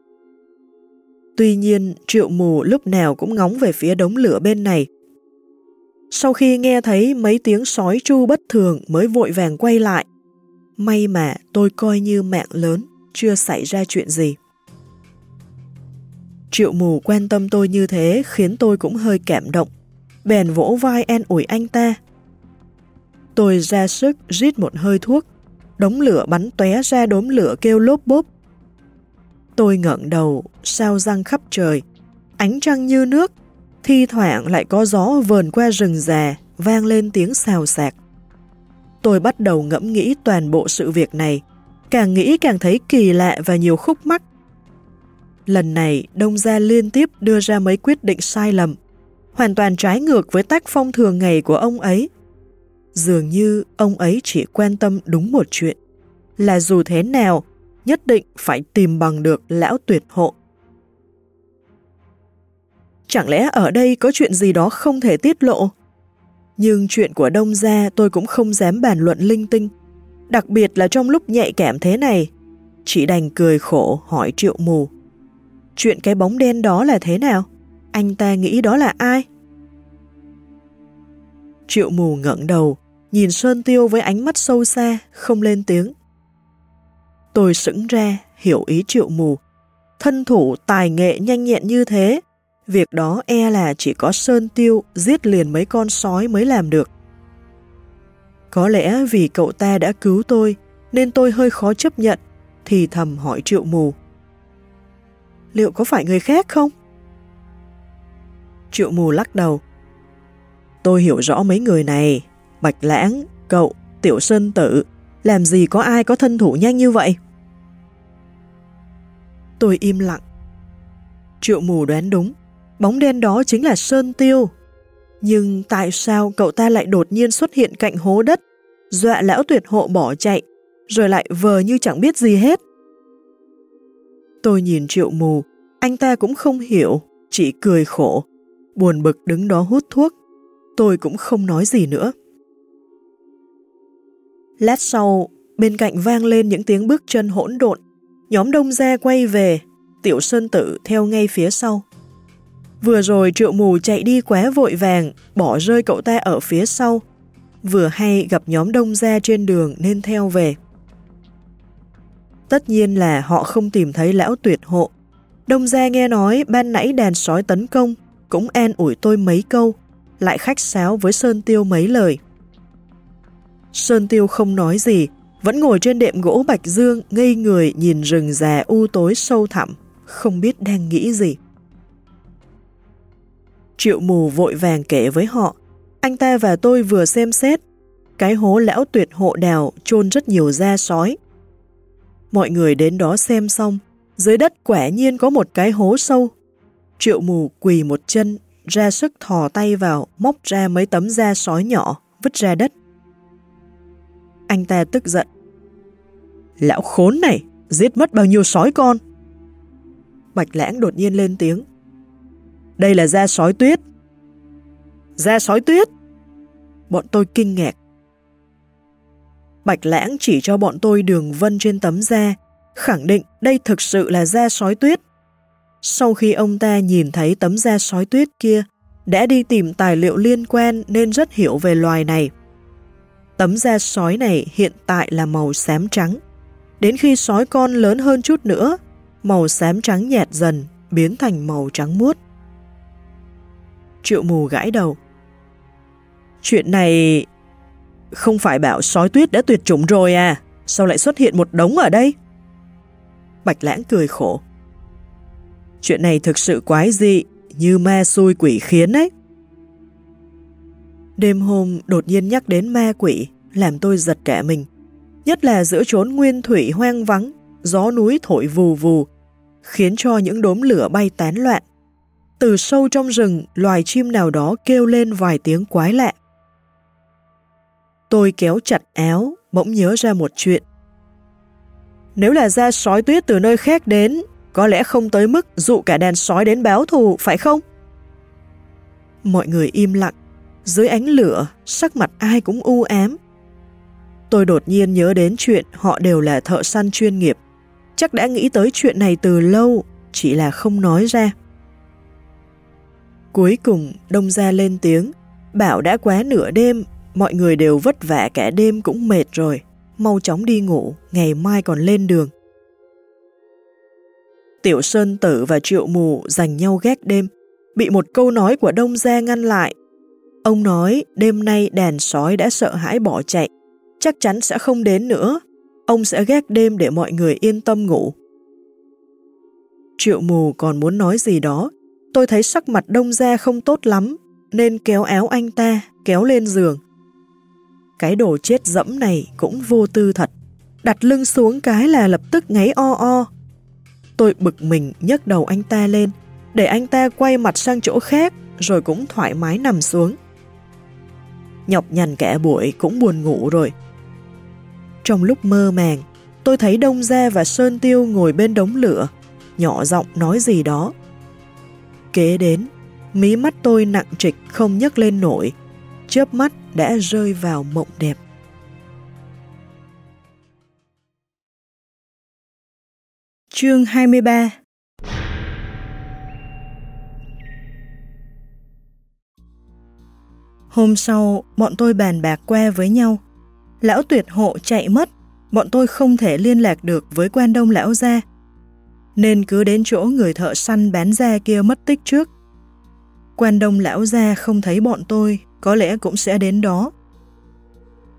Tuy nhiên, triệu mù lúc nào cũng ngóng về phía đống lửa bên này, sau khi nghe thấy mấy tiếng sói chu bất thường mới vội vàng quay lại. May mà tôi coi như mạng lớn, chưa xảy ra chuyện gì. Triệu mù quan tâm tôi như thế khiến tôi cũng hơi cảm động. Bèn vỗ vai an ủi anh ta. Tôi ra sức rít một hơi thuốc. Đống lửa bắn tóe ra đốm lửa kêu lốp bốp. Tôi ngẩng đầu, sao răng khắp trời. Ánh trăng như nước thi thoảng lại có gió vờn qua rừng già, vang lên tiếng xào xạc. Tôi bắt đầu ngẫm nghĩ toàn bộ sự việc này, càng nghĩ càng thấy kỳ lạ và nhiều khúc mắc. Lần này, Đông Gia liên tiếp đưa ra mấy quyết định sai lầm, hoàn toàn trái ngược với tác phong thường ngày của ông ấy. Dường như ông ấy chỉ quan tâm đúng một chuyện, là dù thế nào, nhất định phải tìm bằng được lão tuyệt hộ. Chẳng lẽ ở đây có chuyện gì đó không thể tiết lộ? Nhưng chuyện của Đông Gia tôi cũng không dám bàn luận linh tinh, đặc biệt là trong lúc nhạy cảm thế này. Chỉ đành cười khổ hỏi triệu mù. Chuyện cái bóng đen đó là thế nào? Anh ta nghĩ đó là ai? Triệu mù ngẩng đầu, nhìn Sơn Tiêu với ánh mắt sâu xa, không lên tiếng. Tôi sững ra, hiểu ý triệu mù. Thân thủ tài nghệ nhanh nhẹn như thế, việc đó e là chỉ có Sơn Tiêu giết liền mấy con sói mới làm được. Có lẽ vì cậu ta đã cứu tôi, nên tôi hơi khó chấp nhận, thì thầm hỏi triệu mù. Liệu có phải người khác không? Triệu mù lắc đầu. Tôi hiểu rõ mấy người này, Bạch Lãng, cậu, Tiểu Sơn Tử, làm gì có ai có thân thủ nhanh như vậy? Tôi im lặng. Triệu mù đoán đúng, bóng đen đó chính là Sơn Tiêu. Nhưng tại sao cậu ta lại đột nhiên xuất hiện cạnh hố đất, dọa lão tuyệt hộ bỏ chạy, rồi lại vờ như chẳng biết gì hết? Tôi nhìn triệu mù, anh ta cũng không hiểu, chỉ cười khổ, buồn bực đứng đó hút thuốc. Tôi cũng không nói gì nữa. Lát sau, bên cạnh vang lên những tiếng bước chân hỗn độn. Nhóm đông gia quay về, tiểu sơn tử theo ngay phía sau. Vừa rồi triệu mù chạy đi quá vội vàng, bỏ rơi cậu ta ở phía sau. Vừa hay gặp nhóm đông gia trên đường nên theo về. Tất nhiên là họ không tìm thấy lão tuyệt hộ. Đông gia nghe nói ban nãy đàn sói tấn công, cũng an ủi tôi mấy câu, lại khách sáo với Sơn Tiêu mấy lời. Sơn Tiêu không nói gì, vẫn ngồi trên đệm gỗ bạch dương ngây người nhìn rừng già u tối sâu thẳm, không biết đang nghĩ gì. Triệu mù vội vàng kể với họ, anh ta và tôi vừa xem xét, cái hố lão tuyệt hộ đào chôn rất nhiều da sói. Mọi người đến đó xem xong, dưới đất quả nhiên có một cái hố sâu. Triệu mù quỳ một chân, ra sức thò tay vào, móc ra mấy tấm da sói nhỏ, vứt ra đất. Anh ta tức giận. Lão khốn này, giết mất bao nhiêu sói con? Bạch lãng đột nhiên lên tiếng. Đây là da sói tuyết. Da sói tuyết? Bọn tôi kinh ngạc. Bạch lãng chỉ cho bọn tôi đường vân trên tấm da, khẳng định đây thực sự là da sói tuyết. Sau khi ông ta nhìn thấy tấm da sói tuyết kia, đã đi tìm tài liệu liên quan nên rất hiểu về loài này. Tấm da sói này hiện tại là màu xám trắng. Đến khi sói con lớn hơn chút nữa, màu xám trắng nhạt dần, biến thành màu trắng muốt. Triệu mù gãi đầu. Chuyện này... Không phải bảo sói tuyết đã tuyệt chủng rồi à? Sao lại xuất hiện một đống ở đây? Bạch lãng cười khổ. Chuyện này thực sự quái dị, như ma xui quỷ khiến ấy. Đêm hôm đột nhiên nhắc đến ma quỷ, làm tôi giật cả mình. Nhất là giữa chốn nguyên thủy hoang vắng, gió núi thổi vù vù, khiến cho những đốm lửa bay tán loạn. Từ sâu trong rừng, loài chim nào đó kêu lên vài tiếng quái lạ. Tôi kéo chặt áo, bỗng nhớ ra một chuyện. Nếu là ra sói tuyết từ nơi khác đến, có lẽ không tới mức dụ cả đàn sói đến báo thù, phải không? Mọi người im lặng, dưới ánh lửa, sắc mặt ai cũng u ám. Tôi đột nhiên nhớ đến chuyện họ đều là thợ săn chuyên nghiệp. Chắc đã nghĩ tới chuyện này từ lâu, chỉ là không nói ra. Cuối cùng, đông ra lên tiếng, bảo đã quá nửa đêm, mọi người đều vất vả cả đêm cũng mệt rồi, mau chóng đi ngủ, ngày mai còn lên đường. Tiểu Sơn Tử và Triệu Mù giành nhau ghét đêm, bị một câu nói của Đông Gia ngăn lại. Ông nói đêm nay đàn sói đã sợ hãi bỏ chạy, chắc chắn sẽ không đến nữa. Ông sẽ gác đêm để mọi người yên tâm ngủ. Triệu Mù còn muốn nói gì đó, tôi thấy sắc mặt Đông Gia không tốt lắm, nên kéo áo anh ta, kéo lên giường. Cái đồ chết dẫm này cũng vô tư thật. Đặt lưng xuống cái là lập tức ngáy o o. Tôi bực mình nhấc đầu anh ta lên, để anh ta quay mặt sang chỗ khác, rồi cũng thoải mái nằm xuống. Nhọc nhằn kẻ buổi cũng buồn ngủ rồi. Trong lúc mơ màng, tôi thấy Đông Gia và Sơn Tiêu ngồi bên đống lửa, nhỏ giọng nói gì đó. Kế đến, mí mắt tôi nặng trịch không nhấc lên nổi, chớp mắt đã rơi vào mộng đẹp. Chương 23 Hôm sau, bọn tôi bàn bạc que với nhau. Lão tuyệt hộ chạy mất, bọn tôi không thể liên lạc được với quan đông lão gia. Nên cứ đến chỗ người thợ săn bán da kia mất tích trước. Quan đông lão gia không thấy bọn tôi, có lẽ cũng sẽ đến đó.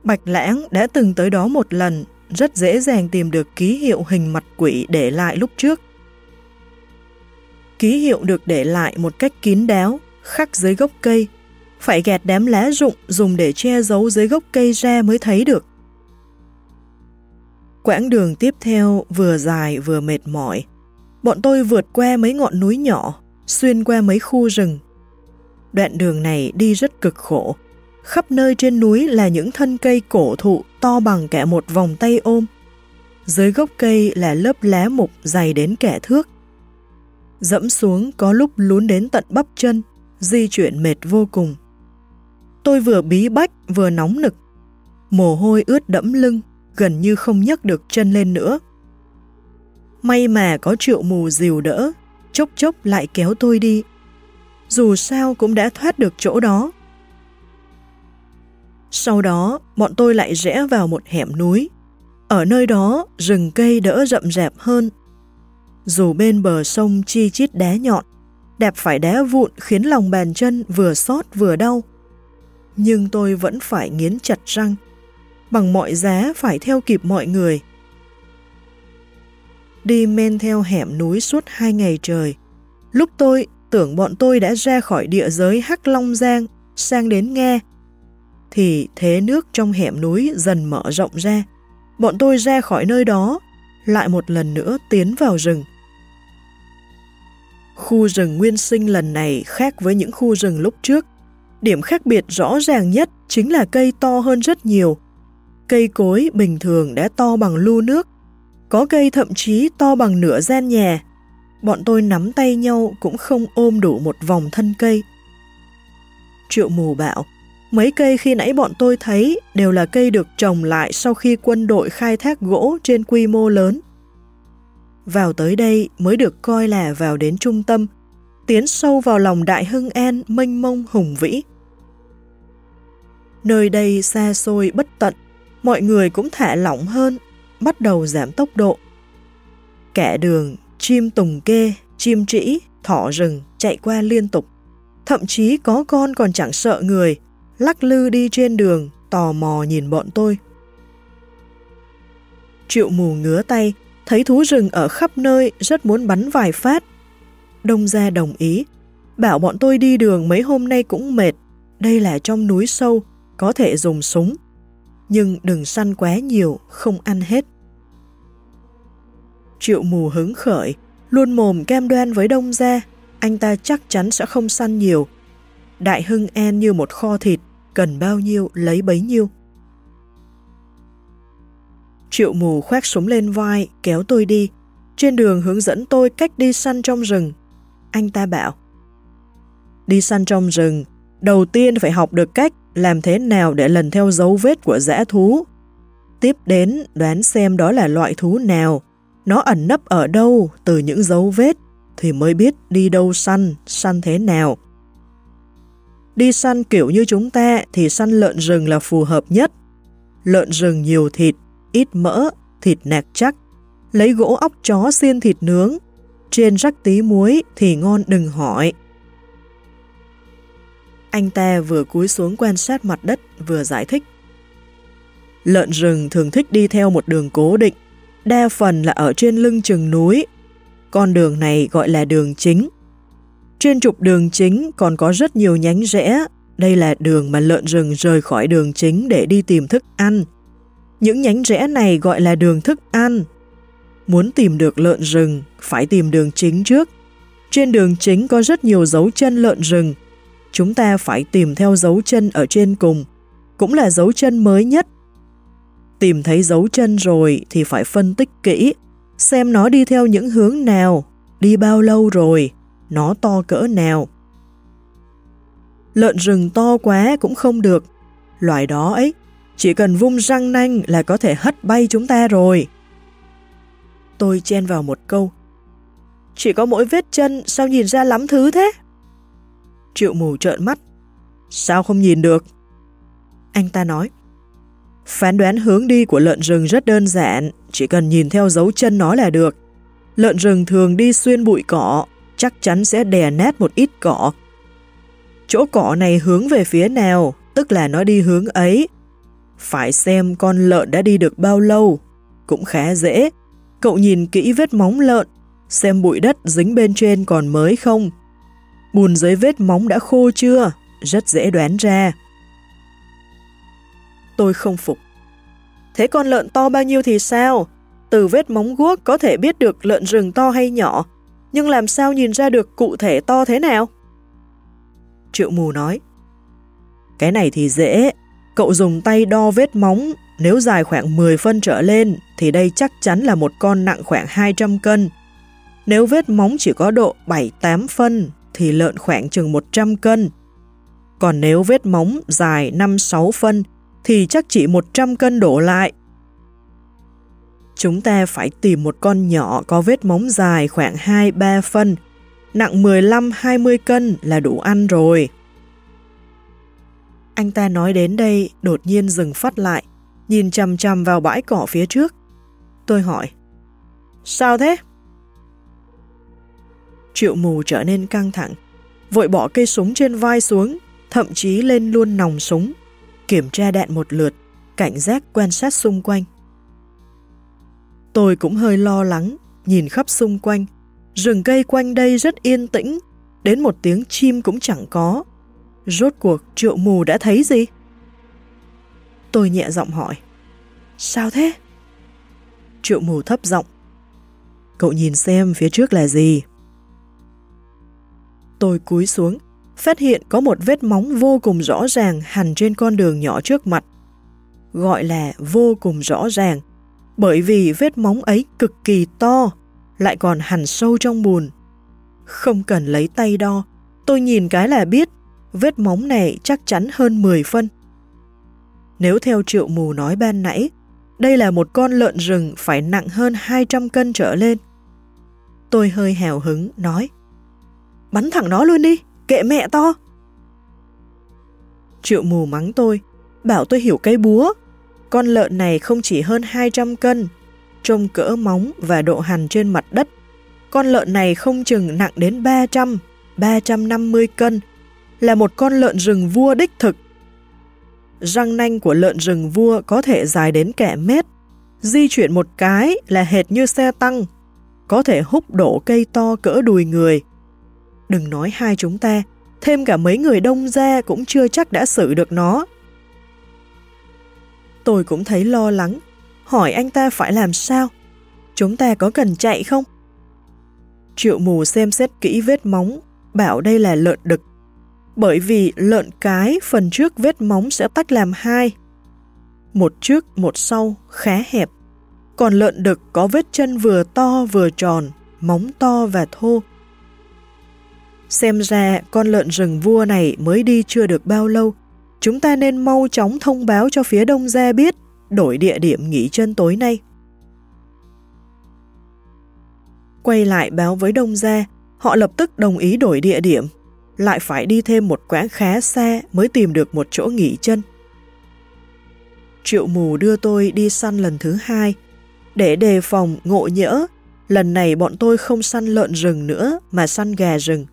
Bạch Lãng đã từng tới đó một lần, rất dễ dàng tìm được ký hiệu hình mặt quỷ để lại lúc trước. Ký hiệu được để lại một cách kín đáo, khắc dưới gốc cây, phải gẹt đám lá rụng dùng để che giấu dưới gốc cây ra mới thấy được. Quãng đường tiếp theo vừa dài vừa mệt mỏi. Bọn tôi vượt qua mấy ngọn núi nhỏ, xuyên qua mấy khu rừng. Đoạn đường này đi rất cực khổ. Khắp nơi trên núi là những thân cây cổ thụ to bằng cả một vòng tay ôm. Dưới gốc cây là lớp lá mục dày đến kẻ thước. Dẫm xuống có lúc lún đến tận bắp chân, di chuyển mệt vô cùng. Tôi vừa bí bách vừa nóng nực. Mồ hôi ướt đẫm lưng, gần như không nhấc được chân lên nữa. May mà có triệu mù dìu đỡ, chốc chốc lại kéo tôi đi. Dù sao cũng đã thoát được chỗ đó. Sau đó, bọn tôi lại rẽ vào một hẻm núi. Ở nơi đó, rừng cây đỡ rậm rạp hơn. Dù bên bờ sông chi chít đá nhọn, đạp phải đá vụn khiến lòng bàn chân vừa xót vừa đau nhưng tôi vẫn phải nghiến chặt răng, bằng mọi giá phải theo kịp mọi người. Đi men theo hẻm núi suốt hai ngày trời, lúc tôi tưởng bọn tôi đã ra khỏi địa giới Hắc Long Giang sang đến nghe, thì thế nước trong hẻm núi dần mở rộng ra. Bọn tôi ra khỏi nơi đó, lại một lần nữa tiến vào rừng. Khu rừng nguyên sinh lần này khác với những khu rừng lúc trước. Điểm khác biệt rõ ràng nhất chính là cây to hơn rất nhiều. Cây cối bình thường đã to bằng lu nước, có cây thậm chí to bằng nửa gian nhà. Bọn tôi nắm tay nhau cũng không ôm đủ một vòng thân cây. Triệu mù bảo, mấy cây khi nãy bọn tôi thấy đều là cây được trồng lại sau khi quân đội khai thác gỗ trên quy mô lớn. Vào tới đây mới được coi là vào đến trung tâm, tiến sâu vào lòng đại hưng an mênh mông hùng vĩ. Nơi đây xa xôi bất tận, mọi người cũng thả lỏng hơn, bắt đầu giảm tốc độ. kẻ đường, chim tùng kê, chim trĩ, thỏ rừng chạy qua liên tục. Thậm chí có con còn chẳng sợ người, lắc lư đi trên đường, tò mò nhìn bọn tôi. Triệu mù ngứa tay, thấy thú rừng ở khắp nơi rất muốn bắn vài phát. Đông gia đồng ý, bảo bọn tôi đi đường mấy hôm nay cũng mệt, đây là trong núi sâu, có thể dùng súng, nhưng đừng săn quá nhiều, không ăn hết. Triệu mù hứng khởi, luôn mồm cam đoan với đông gia, anh ta chắc chắn sẽ không săn nhiều. Đại hưng en như một kho thịt, cần bao nhiêu lấy bấy nhiêu. Triệu mù khoác súng lên vai, kéo tôi đi. Trên đường hướng dẫn tôi cách đi săn trong rừng. Anh ta bảo, đi săn trong rừng, đầu tiên phải học được cách làm thế nào để lần theo dấu vết của dã thú. Tiếp đến đoán xem đó là loại thú nào, nó ẩn nấp ở đâu từ những dấu vết thì mới biết đi đâu săn, săn thế nào. Đi săn kiểu như chúng ta thì săn lợn rừng là phù hợp nhất. Lợn rừng nhiều thịt, ít mỡ, thịt nạc chắc. Lấy gỗ óc chó xiên thịt nướng, trên rắc tí muối thì ngon đừng hỏi. Anh ta vừa cúi xuống quan sát mặt đất, vừa giải thích. Lợn rừng thường thích đi theo một đường cố định, đa phần là ở trên lưng chừng núi. Con đường này gọi là đường chính. Trên trục đường chính còn có rất nhiều nhánh rẽ, đây là đường mà lợn rừng rời khỏi đường chính để đi tìm thức ăn. Những nhánh rẽ này gọi là đường thức ăn. Muốn tìm được lợn rừng, phải tìm đường chính trước. Trên đường chính có rất nhiều dấu chân lợn rừng. Chúng ta phải tìm theo dấu chân ở trên cùng, cũng là dấu chân mới nhất. Tìm thấy dấu chân rồi thì phải phân tích kỹ, xem nó đi theo những hướng nào, đi bao lâu rồi, nó to cỡ nào. Lợn rừng to quá cũng không được, loài đó ấy, chỉ cần vung răng nanh là có thể hất bay chúng ta rồi. Tôi chen vào một câu. Chỉ có mỗi vết chân, sao nhìn ra lắm thứ thế? Triệu mù trợn mắt. Sao không nhìn được? Anh ta nói. Phán đoán hướng đi của lợn rừng rất đơn giản, chỉ cần nhìn theo dấu chân nó là được. Lợn rừng thường đi xuyên bụi cỏ, chắc chắn sẽ đè nát một ít cỏ. Chỗ cỏ này hướng về phía nào, tức là nó đi hướng ấy. Phải xem con lợn đã đi được bao lâu, cũng khá dễ. Cậu nhìn kỹ vết móng lợn, xem bụi đất dính bên trên còn mới không. Bùn dưới vết móng đã khô chưa, rất dễ đoán ra. Tôi không phục. Thế con lợn to bao nhiêu thì sao? Từ vết móng guốc có thể biết được lợn rừng to hay nhỏ, nhưng làm sao nhìn ra được cụ thể to thế nào? Triệu mù nói. Cái này thì dễ, cậu dùng tay đo vết móng, nếu dài khoảng 10 phân trở lên thì đây chắc chắn là một con nặng khoảng 200 cân. Nếu vết móng chỉ có độ 7-8 phân thì lợn khoảng chừng 100 cân. Còn nếu vết móng dài 5-6 phân thì chắc chỉ 100 cân đổ lại. Chúng ta phải tìm một con nhỏ có vết móng dài khoảng 2-3 phân, nặng 15-20 cân là đủ ăn rồi. Anh ta nói đến đây đột nhiên dừng phát lại, nhìn chầm chầm vào bãi cỏ phía trước. Tôi hỏi, sao thế? Triệu mù trở nên căng thẳng, vội bỏ cây súng trên vai xuống, thậm chí lên luôn nòng súng, kiểm tra đạn một lượt, cảnh giác quan sát xung quanh. Tôi cũng hơi lo lắng, nhìn khắp xung quanh. Rừng cây quanh đây rất yên tĩnh, đến một tiếng chim cũng chẳng có. Rốt cuộc triệu mù đã thấy gì? Tôi nhẹ giọng hỏi. Sao thế? Triệu mù thấp giọng. Cậu nhìn xem phía trước là gì? Tôi cúi xuống, phát hiện có một vết móng vô cùng rõ ràng hằn trên con đường nhỏ trước mặt. Gọi là vô cùng rõ ràng, bởi vì vết móng ấy cực kỳ to, lại còn hằn sâu trong bùn. Không cần lấy tay đo, tôi nhìn cái là biết, vết móng này chắc chắn hơn 10 phân. Nếu theo triệu mù nói ban nãy, đây là một con lợn rừng phải nặng hơn 200 cân trở lên. Tôi hơi hào hứng, nói Bắn thẳng nó luôn đi, kệ mẹ to. Triệu mù mắng tôi, bảo tôi hiểu cây búa. Con lợn này không chỉ hơn 200 cân, trông cỡ móng và độ hằn trên mặt đất. Con lợn này không chừng nặng đến 300, 350 cân, là một con lợn rừng vua đích thực. Răng nanh của lợn rừng vua có thể dài đến kẻ mét, di chuyển một cái là hệt như xe tăng, có thể húc đổ cây to cỡ đùi người. Đừng nói hai chúng ta, thêm cả mấy người đông ra cũng chưa chắc đã xử được nó. Tôi cũng thấy lo lắng, hỏi anh ta phải làm sao? Chúng ta có cần chạy không? Triệu mù xem xét kỹ vết móng, bảo đây là lợn đực. Bởi vì lợn cái phần trước vết móng sẽ tách làm hai. Một trước, một sau, khá hẹp. Còn lợn đực có vết chân vừa to vừa tròn, móng to và thô. Xem ra con lợn rừng vua này mới đi chưa được bao lâu, chúng ta nên mau chóng thông báo cho phía đông gia biết đổi địa điểm nghỉ chân tối nay. Quay lại báo với đông gia, họ lập tức đồng ý đổi địa điểm, lại phải đi thêm một quãng khá xa mới tìm được một chỗ nghỉ chân. Triệu mù đưa tôi đi săn lần thứ hai, để đề phòng ngộ nhỡ, lần này bọn tôi không săn lợn rừng nữa mà săn gà rừng.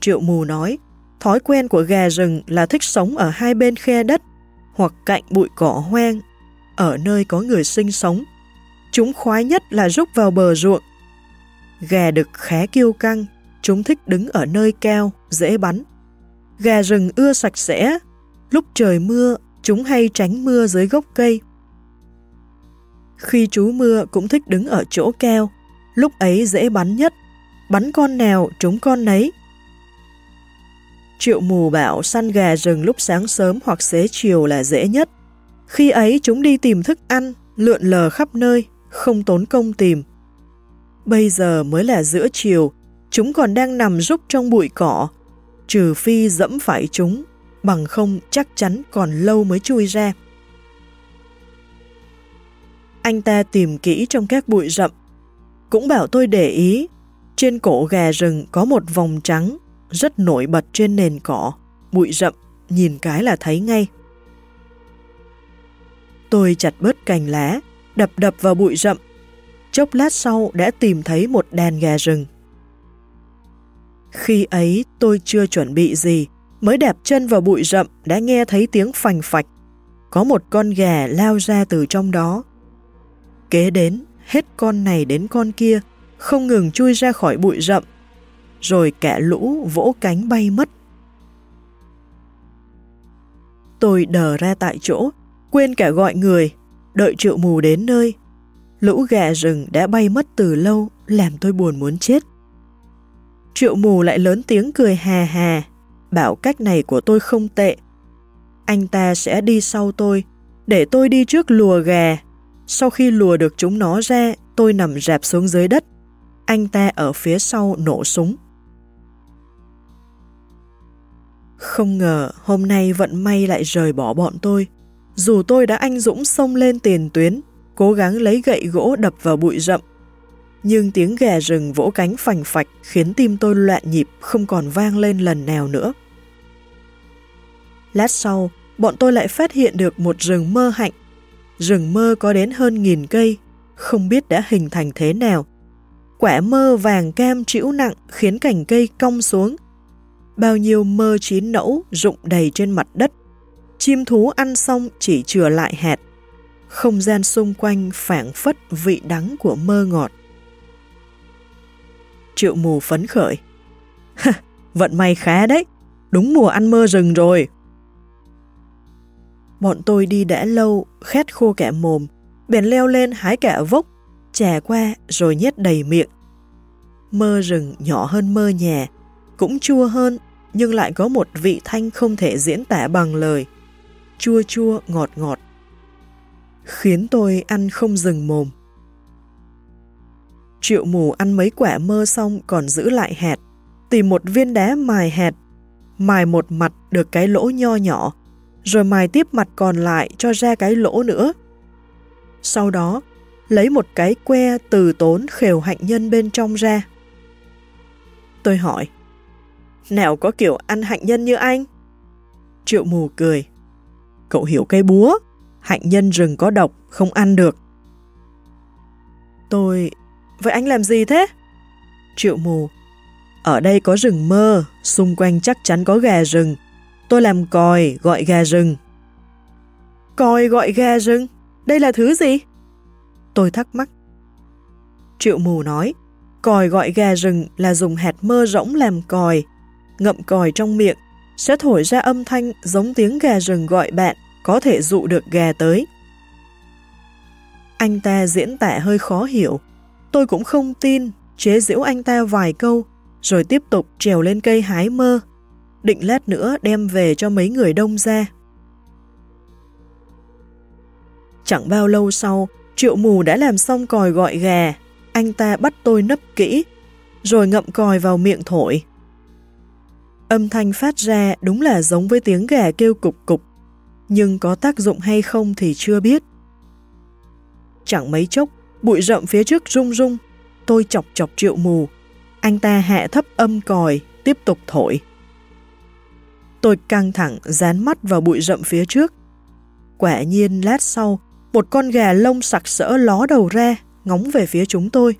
Triệu mù nói, thói quen của gà rừng là thích sống ở hai bên khe đất hoặc cạnh bụi cỏ hoang, ở nơi có người sinh sống. Chúng khoái nhất là rúc vào bờ ruộng. Gà đực khá kiêu căng, chúng thích đứng ở nơi cao, dễ bắn. gà rừng ưa sạch sẽ. Lúc trời mưa, chúng hay tránh mưa dưới gốc cây. Khi chú mưa cũng thích đứng ở chỗ cao lúc ấy dễ bắn nhất. Bắn con nào trúng con nấy. Triệu mù bảo săn gà rừng lúc sáng sớm hoặc xế chiều là dễ nhất. Khi ấy chúng đi tìm thức ăn, lượn lờ khắp nơi, không tốn công tìm. Bây giờ mới là giữa chiều, chúng còn đang nằm rúc trong bụi cỏ, trừ phi dẫm phải chúng, bằng không chắc chắn còn lâu mới chui ra. Anh ta tìm kỹ trong các bụi rậm, cũng bảo tôi để ý, trên cổ gà rừng có một vòng trắng, rất nổi bật trên nền cỏ, bụi rậm, nhìn cái là thấy ngay. Tôi chặt bớt cành lá, đập đập vào bụi rậm. Chốc lát sau đã tìm thấy một đàn gà rừng. Khi ấy tôi chưa chuẩn bị gì, mới đạp chân vào bụi rậm đã nghe thấy tiếng phành phạch. Có một con gà lao ra từ trong đó. Kế đến, hết con này đến con kia, không ngừng chui ra khỏi bụi rậm, rồi kẻ lũ vỗ cánh bay mất. Tôi đờ ra tại chỗ, quên cả gọi người, đợi triệu mù đến nơi. Lũ gà rừng đã bay mất từ lâu, làm tôi buồn muốn chết. Triệu mù lại lớn tiếng cười hà hà, bảo cách này của tôi không tệ. Anh ta sẽ đi sau tôi, để tôi đi trước lùa gà. Sau khi lùa được chúng nó ra, tôi nằm rạp xuống dưới đất. Anh ta ở phía sau nổ súng. Không ngờ hôm nay vận may lại rời bỏ bọn tôi. Dù tôi đã anh dũng xông lên tiền tuyến, cố gắng lấy gậy gỗ đập vào bụi rậm, nhưng tiếng gà rừng vỗ cánh phành phạch khiến tim tôi loạn nhịp không còn vang lên lần nào nữa. Lát sau, bọn tôi lại phát hiện được một rừng mơ hạnh. Rừng mơ có đến hơn nghìn cây, không biết đã hình thành thế nào. Quả mơ vàng cam trĩu nặng khiến cành cây cong xuống. Bao nhiêu mơ chín nẫu rụng đầy trên mặt đất. Chim thú ăn xong chỉ chừa lại hạt. Không gian xung quanh phảng phất vị đắng của mơ ngọt. Triệu mù phấn khởi. Vận may khá đấy, đúng mùa ăn mơ rừng rồi. Bọn tôi đi đã lâu, khét khô cả mồm, bèn leo lên hái cả vốc, chè qua rồi nhét đầy miệng. Mơ rừng nhỏ hơn mơ nhà, cũng chua hơn, nhưng lại có một vị thanh không thể diễn tả bằng lời. Chua chua, ngọt ngọt. Khiến tôi ăn không dừng mồm. Triệu mù ăn mấy quả mơ xong còn giữ lại hạt, tìm một viên đá mài hạt, mài một mặt được cái lỗ nho nhỏ, rồi mài tiếp mặt còn lại cho ra cái lỗ nữa. Sau đó, lấy một cái que từ tốn khều hạnh nhân bên trong ra. Tôi hỏi, nào có kiểu ăn hạnh nhân như anh? Triệu mù cười, cậu hiểu cây búa, hạnh nhân rừng có độc, không ăn được. Tôi Vậy anh làm gì thế? Triệu mù. Ở đây có rừng mơ, xung quanh chắc chắn có gà rừng. Tôi làm còi, gọi gà rừng. Còi gọi gà rừng? Đây là thứ gì? Tôi thắc mắc. Triệu mù nói, còi gọi gà rừng là dùng hạt mơ rỗng làm còi, ngậm còi trong miệng, sẽ thổi ra âm thanh giống tiếng gà rừng gọi bạn, có thể dụ được gà tới. Anh ta diễn tả hơi khó hiểu, Tôi cũng không tin, chế giễu anh ta vài câu, rồi tiếp tục trèo lên cây hái mơ, định lát nữa đem về cho mấy người đông ra. Chẳng bao lâu sau, triệu mù đã làm xong còi gọi gà, anh ta bắt tôi nấp kỹ, rồi ngậm còi vào miệng thổi. Âm thanh phát ra đúng là giống với tiếng gà kêu cục cục, nhưng có tác dụng hay không thì chưa biết. Chẳng mấy chốc, Bụi rậm phía trước rung rung, tôi chọc chọc triệu mù. Anh ta hạ thấp âm còi, tiếp tục thổi. Tôi căng thẳng dán mắt vào bụi rậm phía trước. Quả nhiên lát sau, một con gà lông sặc sỡ ló đầu ra, ngóng về phía chúng tôi.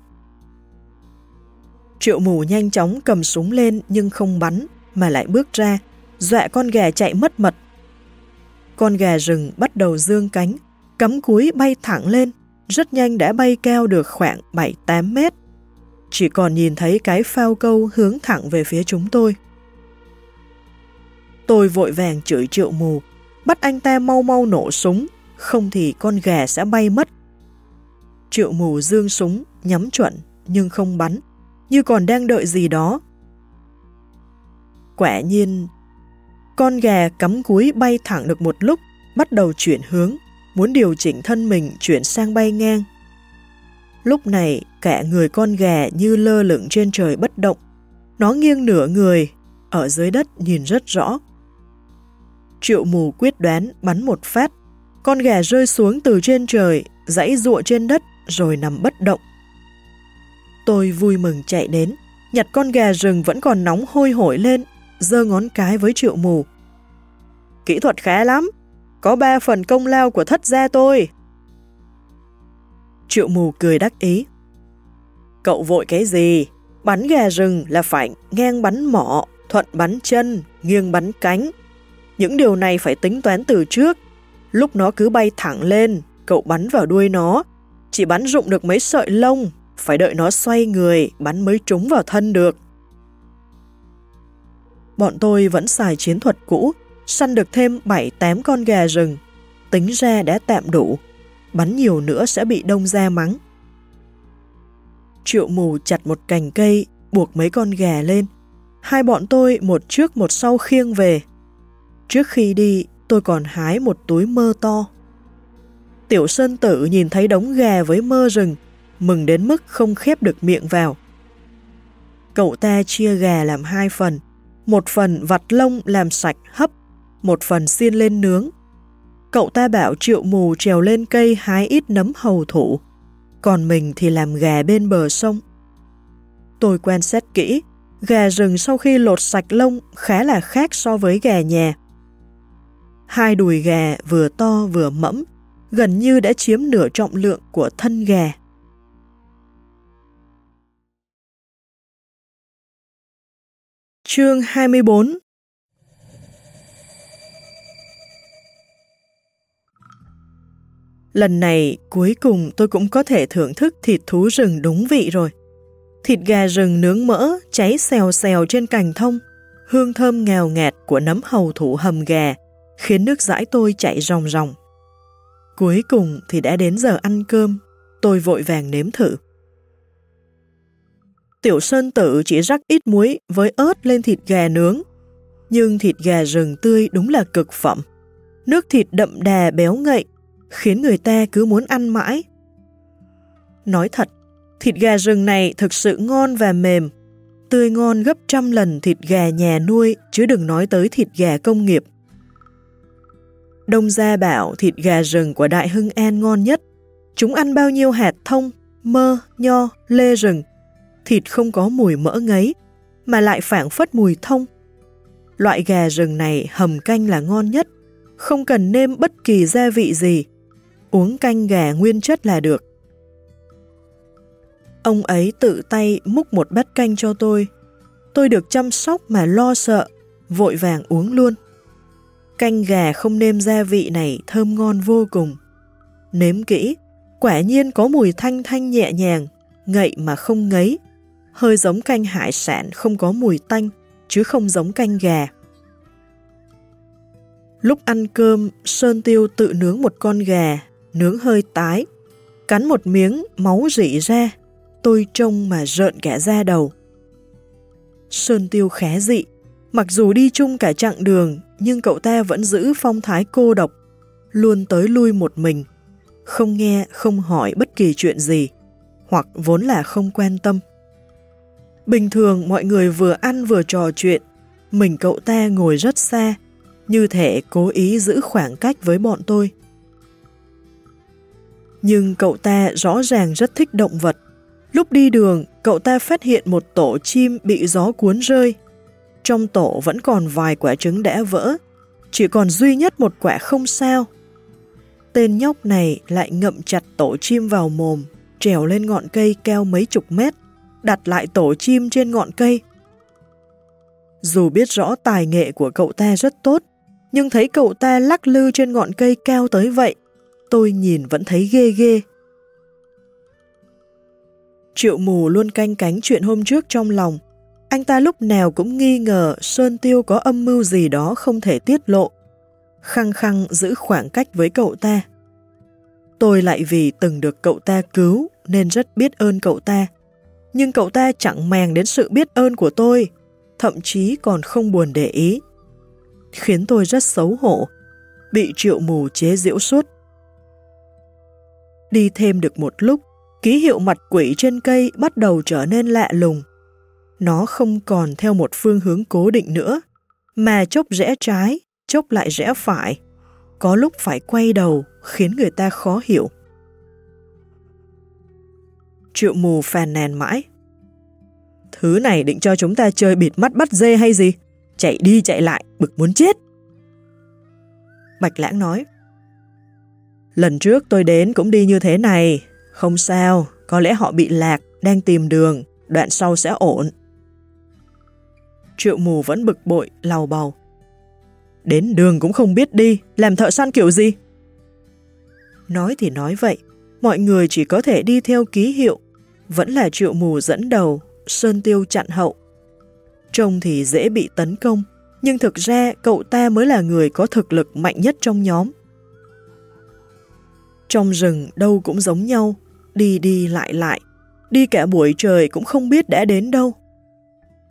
Triệu mù nhanh chóng cầm súng lên nhưng không bắn, mà lại bước ra, dọa con gà chạy mất mật. Con gà rừng bắt đầu dương cánh, cắm cúi bay thẳng lên, rất nhanh đã bay cao được khoảng 7-8 mét. Chỉ còn nhìn thấy cái phao câu hướng thẳng về phía chúng tôi. Tôi vội vàng chửi triệu mù, bắt anh ta mau mau nổ súng, không thì con gà sẽ bay mất. Triệu mù dương súng, nhắm chuẩn, nhưng không bắn, như còn đang đợi gì đó. Quả nhiên, con gà cắm cúi bay thẳng được một lúc, bắt đầu chuyển hướng, muốn điều chỉnh thân mình chuyển sang bay ngang. Lúc này, cả người con gà như lơ lửng trên trời bất động. Nó nghiêng nửa người, ở dưới đất nhìn rất rõ. Triệu mù quyết đoán bắn một phát, con gà rơi xuống từ trên trời, dãy ruộng trên đất rồi nằm bất động. Tôi vui mừng chạy đến, nhặt con gà rừng vẫn còn nóng hôi hổi lên, giơ ngón cái với triệu mù. Kỹ thuật khá lắm, có ba phần công lao của thất gia tôi. Triệu mù cười đắc ý. Cậu vội cái gì? Bắn gà rừng là phải ngang bắn mỏ, thuận bắn chân, nghiêng bắn cánh. Những điều này phải tính toán từ trước. Lúc nó cứ bay thẳng lên, cậu bắn vào đuôi nó. Chỉ bắn rụng được mấy sợi lông, phải đợi nó xoay người, bắn mới trúng vào thân được. Bọn tôi vẫn xài chiến thuật cũ, săn được thêm 7-8 con gà rừng. Tính ra đã tạm đủ, bắn nhiều nữa sẽ bị đông ra mắng. Triệu mù chặt một cành cây, buộc mấy con gà lên. Hai bọn tôi một trước một sau khiêng về. Trước khi đi, tôi còn hái một túi mơ to. Tiểu Sơn Tử nhìn thấy đống gà với mơ rừng, mừng đến mức không khép được miệng vào. Cậu ta chia gà làm hai phần, một phần vặt lông làm sạch hấp, một phần xiên lên nướng. Cậu ta bảo triệu mù trèo lên cây hái ít nấm hầu thủ, còn mình thì làm gà bên bờ sông. Tôi quan sát kỹ, gà rừng sau khi lột sạch lông khá là khác so với gà nhà. Hai đùi gà vừa to vừa mẫm, gần như đã chiếm nửa trọng lượng của thân gà. Chương 24 Lần này cuối cùng tôi cũng có thể thưởng thức thịt thú rừng đúng vị rồi. Thịt gà rừng nướng mỡ cháy xèo xèo trên cành thông, hương thơm ngào ngạt của nấm hầu thủ hầm gà khiến nước dãi tôi chạy ròng ròng. Cuối cùng thì đã đến giờ ăn cơm, tôi vội vàng nếm thử. Tiểu Sơn Tử chỉ rắc ít muối với ớt lên thịt gà nướng, nhưng thịt gà rừng tươi đúng là cực phẩm. Nước thịt đậm đà béo ngậy, khiến người ta cứ muốn ăn mãi. Nói thật, thịt gà rừng này thực sự ngon và mềm, tươi ngon gấp trăm lần thịt gà nhà nuôi chứ đừng nói tới thịt gà công nghiệp. Đông Gia bảo thịt gà rừng của Đại Hưng An ngon nhất. Chúng ăn bao nhiêu hạt thông, mơ, nho, lê rừng. Thịt không có mùi mỡ ngấy, mà lại phản phất mùi thông. Loại gà rừng này hầm canh là ngon nhất, không cần nêm bất kỳ gia vị gì. Uống canh gà nguyên chất là được. Ông ấy tự tay múc một bát canh cho tôi. Tôi được chăm sóc mà lo sợ, vội vàng uống luôn. Canh gà không nêm gia vị này thơm ngon vô cùng. Nếm kỹ, quả nhiên có mùi thanh thanh nhẹ nhàng, ngậy mà không ngấy. Hơi giống canh hải sản không có mùi tanh, chứ không giống canh gà. Lúc ăn cơm, Sơn Tiêu tự nướng một con gà, nướng hơi tái. Cắn một miếng, máu rỉ ra, tôi trông mà rợn cả da đầu. Sơn Tiêu khá dị, mặc dù đi chung cả chặng đường, nhưng cậu ta vẫn giữ phong thái cô độc, luôn tới lui một mình, không nghe, không hỏi bất kỳ chuyện gì, hoặc vốn là không quan tâm. Bình thường mọi người vừa ăn vừa trò chuyện, mình cậu ta ngồi rất xa, như thể cố ý giữ khoảng cách với bọn tôi. Nhưng cậu ta rõ ràng rất thích động vật. Lúc đi đường, cậu ta phát hiện một tổ chim bị gió cuốn rơi. Trong tổ vẫn còn vài quả trứng đã vỡ, chỉ còn duy nhất một quả không sao. Tên nhóc này lại ngậm chặt tổ chim vào mồm, trèo lên ngọn cây cao mấy chục mét, đặt lại tổ chim trên ngọn cây. Dù biết rõ tài nghệ của cậu ta rất tốt, nhưng thấy cậu ta lắc lư trên ngọn cây cao tới vậy, tôi nhìn vẫn thấy ghê ghê. Triệu mù luôn canh cánh chuyện hôm trước trong lòng. anh ta lúc nào cũng nghi ngờ Sơn Tiêu có âm mưu gì đó không thể tiết lộ, khăng khăng giữ khoảng cách với cậu ta. Tôi lại vì từng được cậu ta cứu nên rất biết ơn cậu ta. Nhưng cậu ta chẳng màng đến sự biết ơn của tôi, thậm chí còn không buồn để ý. Khiến tôi rất xấu hổ, bị triệu mù chế giễu suốt. Đi thêm được một lúc, ký hiệu mặt quỷ trên cây bắt đầu trở nên lạ lùng. Nó không còn theo một phương hướng cố định nữa, mà chốc rẽ trái, chốc lại rẽ phải. Có lúc phải quay đầu, khiến người ta khó hiểu. Triệu mù phàn nàn mãi. Thứ này định cho chúng ta chơi bịt mắt bắt dê hay gì? Chạy đi chạy lại, bực muốn chết. Bạch lãng nói. Lần trước tôi đến cũng đi như thế này. Không sao, có lẽ họ bị lạc, đang tìm đường, đoạn sau sẽ ổn. Triệu mù vẫn bực bội, lau bầu. Đến đường cũng không biết đi, làm thợ săn kiểu gì? Nói thì nói vậy, mọi người chỉ có thể đi theo ký hiệu, vẫn là triệu mù dẫn đầu, sơn tiêu chặn hậu. Trông thì dễ bị tấn công, nhưng thực ra cậu ta mới là người có thực lực mạnh nhất trong nhóm. Trong rừng đâu cũng giống nhau, đi đi lại lại, đi cả buổi trời cũng không biết đã đến đâu.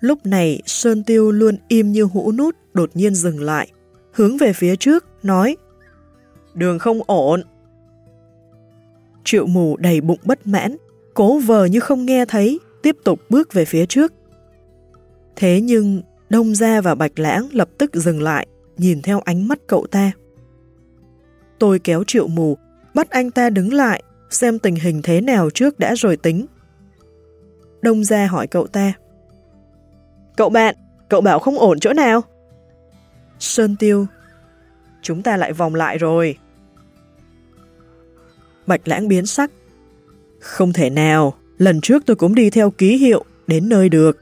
Lúc này Sơn Tiêu luôn im như hũ nút đột nhiên dừng lại, hướng về phía trước, nói Đường không ổn. Triệu mù đầy bụng bất mãn, cố vờ như không nghe thấy, tiếp tục bước về phía trước. Thế nhưng Đông Gia và Bạch Lãng lập tức dừng lại, nhìn theo ánh mắt cậu ta. Tôi kéo triệu mù, bắt anh ta đứng lại, xem tình hình thế nào trước đã rồi tính. Đông Gia hỏi cậu ta. Cậu bạn, cậu bảo không ổn chỗ nào? Sơn Tiêu. Chúng ta lại vòng lại rồi. Bạch lãng biến sắc. Không thể nào, lần trước tôi cũng đi theo ký hiệu, đến nơi được.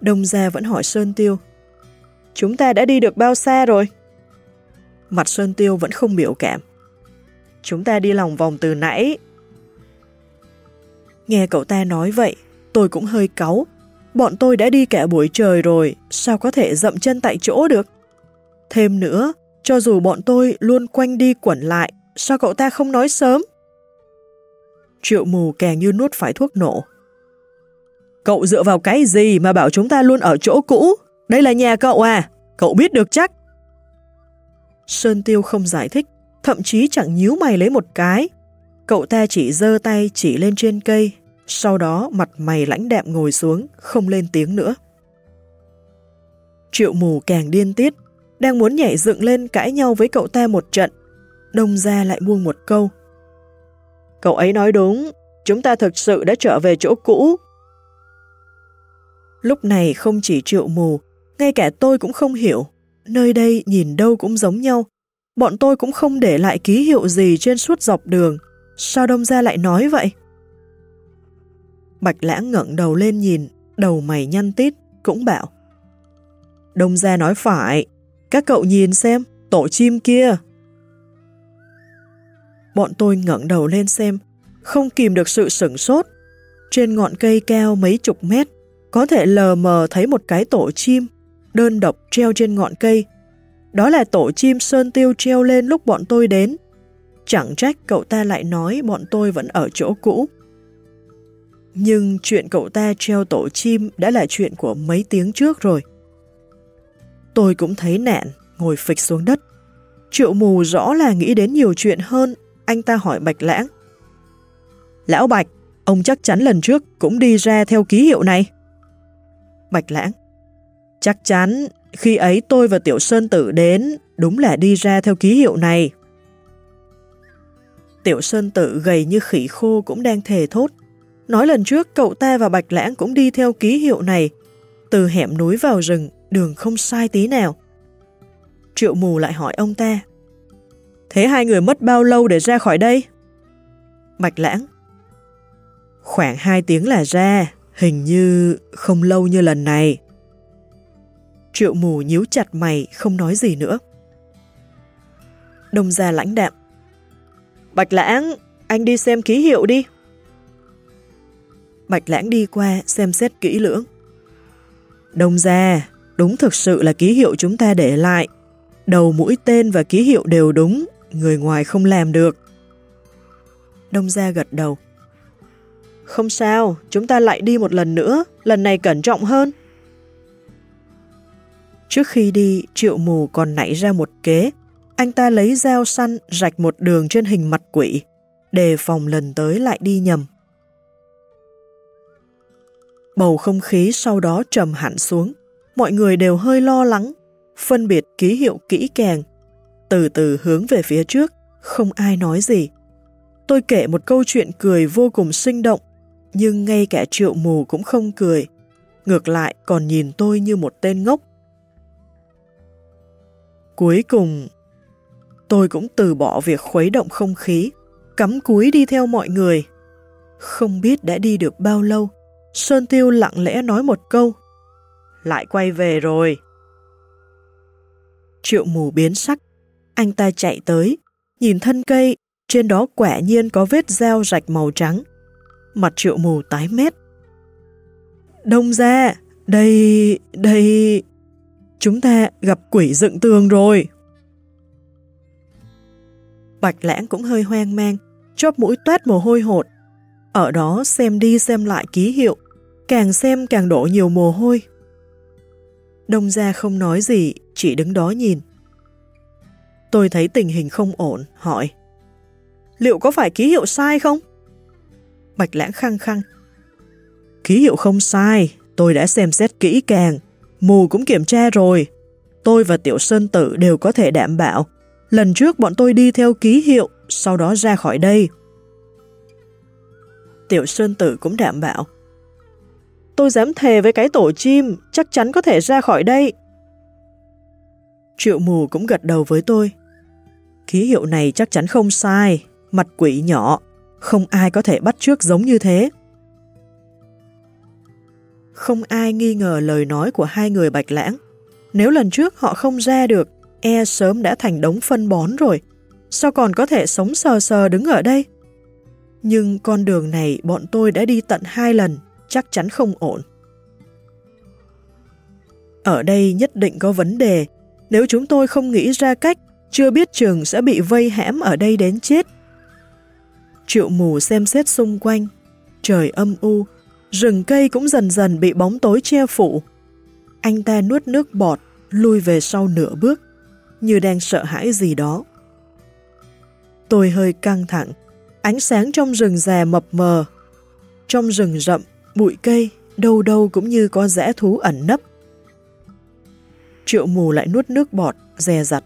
Đông Gia vẫn hỏi Sơn Tiêu. Chúng ta đã đi được bao xa rồi? Mặt Sơn Tiêu vẫn không biểu cảm. Chúng ta đi lòng vòng từ nãy. Nghe cậu ta nói vậy, tôi cũng hơi cáu. Bọn tôi đã đi cả buổi trời rồi, sao có thể dậm chân tại chỗ được? Thêm nữa, cho dù bọn tôi luôn quanh đi quẩn lại, sao cậu ta không nói sớm? Triệu mù càng như nuốt phải thuốc nổ. Cậu dựa vào cái gì mà bảo chúng ta luôn ở chỗ cũ? Đây là nhà cậu à? Cậu biết được chắc. Sơn Tiêu không giải thích, thậm chí chẳng nhíu mày lấy một cái. Cậu ta chỉ giơ tay chỉ lên trên cây, sau đó mặt mày lãnh đạm ngồi xuống, không lên tiếng nữa. Triệu mù càng điên tiết, đang muốn nhảy dựng lên cãi nhau với cậu ta một trận. Đông ra lại buông một câu. Cậu ấy nói đúng, chúng ta thực sự đã trở về chỗ cũ. Lúc này không chỉ triệu mù, ngay cả tôi cũng không hiểu. Nơi đây nhìn đâu cũng giống nhau. Bọn tôi cũng không để lại ký hiệu gì trên suốt dọc đường. Sao đông ra lại nói vậy? Bạch lãng ngẩng đầu lên nhìn, đầu mày nhăn tít, cũng bảo. Đông gia nói phải, các cậu nhìn xem, tổ chim kia. Bọn tôi ngẩng đầu lên xem, không kìm được sự sửng sốt. Trên ngọn cây cao mấy chục mét, có thể lờ mờ thấy một cái tổ chim, đơn độc treo trên ngọn cây. Đó là tổ chim sơn tiêu treo lên lúc bọn tôi đến. Chẳng trách cậu ta lại nói bọn tôi vẫn ở chỗ cũ. Nhưng chuyện cậu ta treo tổ chim đã là chuyện của mấy tiếng trước rồi. Tôi cũng thấy nạn, ngồi phịch xuống đất. Triệu mù rõ là nghĩ đến nhiều chuyện hơn, anh ta hỏi Bạch Lãng. Lão Bạch, ông chắc chắn lần trước cũng đi ra theo ký hiệu này. Bạch Lãng, chắc chắn khi ấy tôi và Tiểu Sơn Tử đến đúng là đi ra theo ký hiệu này. Tiểu Sơn Tử gầy như khỉ khô cũng đang thề thốt. Nói lần trước cậu ta và Bạch Lãng cũng đi theo ký hiệu này. Từ hẻm núi vào rừng, đường không sai tí nào. Triệu mù lại hỏi ông ta. Thế hai người mất bao lâu để ra khỏi đây? Bạch Lãng. Khoảng hai tiếng là ra, hình như không lâu như lần này. Triệu mù nhíu chặt mày, không nói gì nữa. Đông gia lãnh đạm. Bạch Lãng, anh đi xem ký hiệu đi. Bạch Lãng đi qua xem xét kỹ lưỡng. Đông ra, đúng thực sự là ký hiệu chúng ta để lại. Đầu mũi tên và ký hiệu đều đúng, người ngoài không làm được. Đông gia gật đầu. Không sao, chúng ta lại đi một lần nữa, lần này cẩn trọng hơn. Trước khi đi, triệu mù còn nảy ra một kế. Anh ta lấy dao săn rạch một đường trên hình mặt quỷ, đề phòng lần tới lại đi nhầm. Bầu không khí sau đó trầm hẳn xuống, mọi người đều hơi lo lắng, phân biệt ký hiệu kỹ càng, từ từ hướng về phía trước, không ai nói gì. Tôi kể một câu chuyện cười vô cùng sinh động, nhưng ngay cả triệu mù cũng không cười, ngược lại còn nhìn tôi như một tên ngốc. Cuối cùng, tôi cũng từ bỏ việc khuấy động không khí, cắm cúi đi theo mọi người. Không biết đã đi được bao lâu, Sơn Tiêu lặng lẽ nói một câu. Lại quay về rồi. Triệu mù biến sắc, anh ta chạy tới, nhìn thân cây, trên đó quả nhiên có vết dao rạch màu trắng. Mặt triệu mù tái mét. Đông ra, đây, đây... Chúng ta gặp quỷ dựng tường rồi. Bạch lãng cũng hơi hoang mang, chóp mũi toát mồ hôi hột. Ở đó xem đi xem lại ký hiệu, càng xem càng đổ nhiều mồ hôi. Đông gia không nói gì, chỉ đứng đó nhìn. Tôi thấy tình hình không ổn, hỏi. Liệu có phải ký hiệu sai không? Bạch lãng khăng khăng. Ký hiệu không sai, tôi đã xem xét kỹ càng. Mù cũng kiểm tra rồi. Tôi và Tiểu Sơn Tử đều có thể đảm bảo. Lần trước bọn tôi đi theo ký hiệu, sau đó ra khỏi đây. Tiểu Sơn Tử cũng đảm bảo. Tôi dám thề với cái tổ chim, chắc chắn có thể ra khỏi đây. Triệu mù cũng gật đầu với tôi. Ký hiệu này chắc chắn không sai, mặt quỷ nhỏ, không ai có thể bắt trước giống như thế. Không ai nghi ngờ lời nói của hai người bạch lãng. Nếu lần trước họ không ra được, e sớm đã thành đống phân bón rồi. Sao còn có thể sống sờ sờ đứng ở đây? Nhưng con đường này bọn tôi đã đi tận hai lần, chắc chắn không ổn. Ở đây nhất định có vấn đề, nếu chúng tôi không nghĩ ra cách, chưa biết chừng sẽ bị vây hãm ở đây đến chết. Triệu mù xem xét xung quanh, trời âm u, rừng cây cũng dần dần bị bóng tối che phủ. Anh ta nuốt nước bọt, lui về sau nửa bước, như đang sợ hãi gì đó. Tôi hơi căng thẳng, ánh sáng trong rừng già mập mờ. Trong rừng rậm, bụi cây, đâu đâu cũng như có rẽ thú ẩn nấp. Triệu mù lại nuốt nước bọt, dè dặt.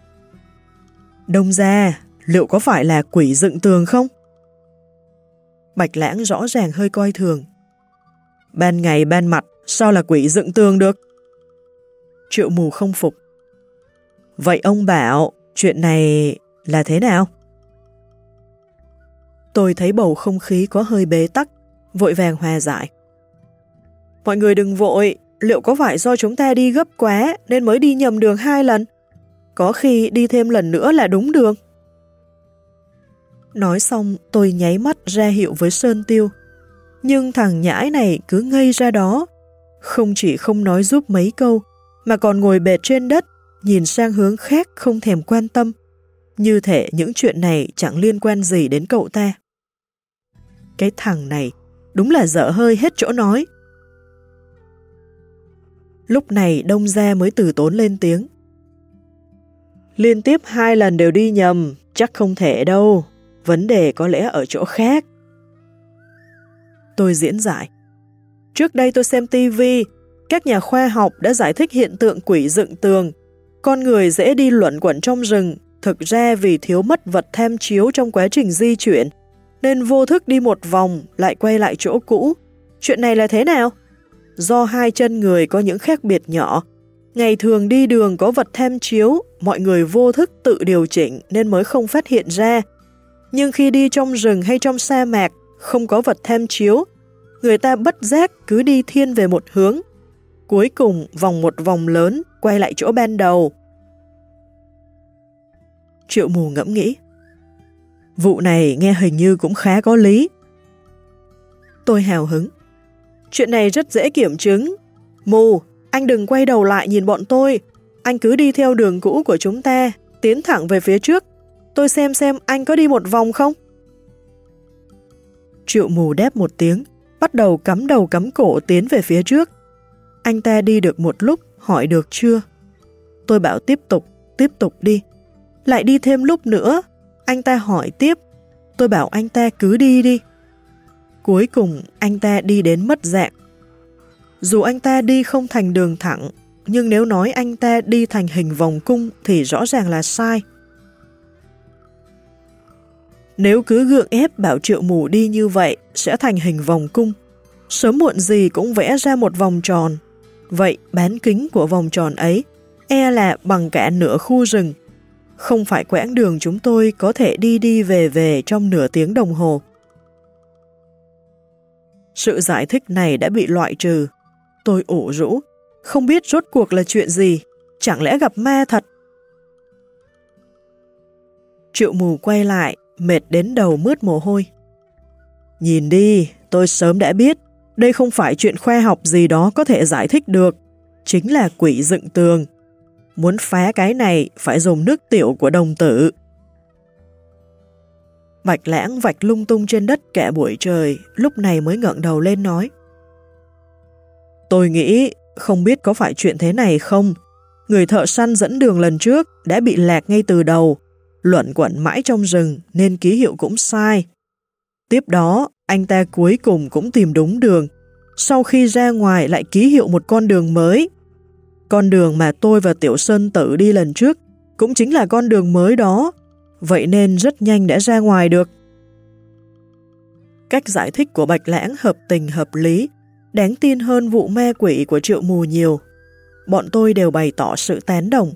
Đông ra, liệu có phải là quỷ dựng tường không? Bạch lãng rõ ràng hơi coi thường. Ban ngày ban mặt, sao là quỷ dựng tường được? Triệu mù không phục. Vậy ông bảo, chuyện này là thế nào? Tôi thấy bầu không khí có hơi bế tắc, vội vàng hòa giải. Mọi người đừng vội, liệu có phải do chúng ta đi gấp quá nên mới đi nhầm đường hai lần? Có khi đi thêm lần nữa là đúng đường. Nói xong tôi nháy mắt ra hiệu với Sơn Tiêu. Nhưng thằng nhãi này cứ ngây ra đó. Không chỉ không nói giúp mấy câu, mà còn ngồi bệt trên đất, nhìn sang hướng khác không thèm quan tâm. Như thể những chuyện này chẳng liên quan gì đến cậu ta. Cái thằng này đúng là dở hơi hết chỗ nói. Lúc này đông gia mới từ tốn lên tiếng. Liên tiếp hai lần đều đi nhầm, chắc không thể đâu. Vấn đề có lẽ ở chỗ khác. Tôi diễn giải. Trước đây tôi xem TV, các nhà khoa học đã giải thích hiện tượng quỷ dựng tường. Con người dễ đi luẩn quẩn trong rừng, thực ra vì thiếu mất vật tham chiếu trong quá trình di chuyển, nên vô thức đi một vòng lại quay lại chỗ cũ. Chuyện này là thế nào? Do hai chân người có những khác biệt nhỏ, ngày thường đi đường có vật tham chiếu, mọi người vô thức tự điều chỉnh nên mới không phát hiện ra. Nhưng khi đi trong rừng hay trong sa mạc, không có vật tham chiếu, người ta bất giác cứ đi thiên về một hướng. Cuối cùng vòng một vòng lớn, quay lại chỗ ban đầu. Triệu mù ngẫm nghĩ. Vụ này nghe hình như cũng khá có lý. Tôi hào hứng. Chuyện này rất dễ kiểm chứng. Mù, anh đừng quay đầu lại nhìn bọn tôi. Anh cứ đi theo đường cũ của chúng ta, tiến thẳng về phía trước. Tôi xem xem anh có đi một vòng không? Triệu mù đép một tiếng, bắt đầu cắm đầu cắm cổ tiến về phía trước. Anh ta đi được một lúc, hỏi được chưa? Tôi bảo tiếp tục, tiếp tục đi. Lại đi thêm lúc nữa, anh ta hỏi tiếp. Tôi bảo anh ta cứ đi đi. Cuối cùng, anh ta đi đến mất dạng. Dù anh ta đi không thành đường thẳng, nhưng nếu nói anh ta đi thành hình vòng cung thì rõ ràng là sai. Nếu cứ gượng ép bảo triệu mù đi như vậy sẽ thành hình vòng cung. Sớm muộn gì cũng vẽ ra một vòng tròn. Vậy bán kính của vòng tròn ấy e là bằng cả nửa khu rừng. Không phải quãng đường chúng tôi có thể đi đi về về trong nửa tiếng đồng hồ. Sự giải thích này đã bị loại trừ. Tôi ủ rũ, không biết rốt cuộc là chuyện gì, chẳng lẽ gặp ma thật? Triệu mù quay lại, mệt đến đầu mướt mồ hôi. Nhìn đi, tôi sớm đã biết, đây không phải chuyện khoa học gì đó có thể giải thích được, chính là quỷ dựng tường. Muốn phá cái này phải dùng nước tiểu của đồng tử. Bạch lãng vạch lung tung trên đất cả buổi trời, lúc này mới ngẩng đầu lên nói. Tôi nghĩ không biết có phải chuyện thế này không. Người thợ săn dẫn đường lần trước đã bị lạc ngay từ đầu, luận quẩn mãi trong rừng nên ký hiệu cũng sai. Tiếp đó, anh ta cuối cùng cũng tìm đúng đường. Sau khi ra ngoài lại ký hiệu một con đường mới. Con đường mà tôi và Tiểu Sơn tự đi lần trước cũng chính là con đường mới đó, vậy nên rất nhanh đã ra ngoài được. Cách giải thích của Bạch Lãng hợp tình hợp lý, đáng tin hơn vụ ma quỷ của triệu mù nhiều. Bọn tôi đều bày tỏ sự tán đồng.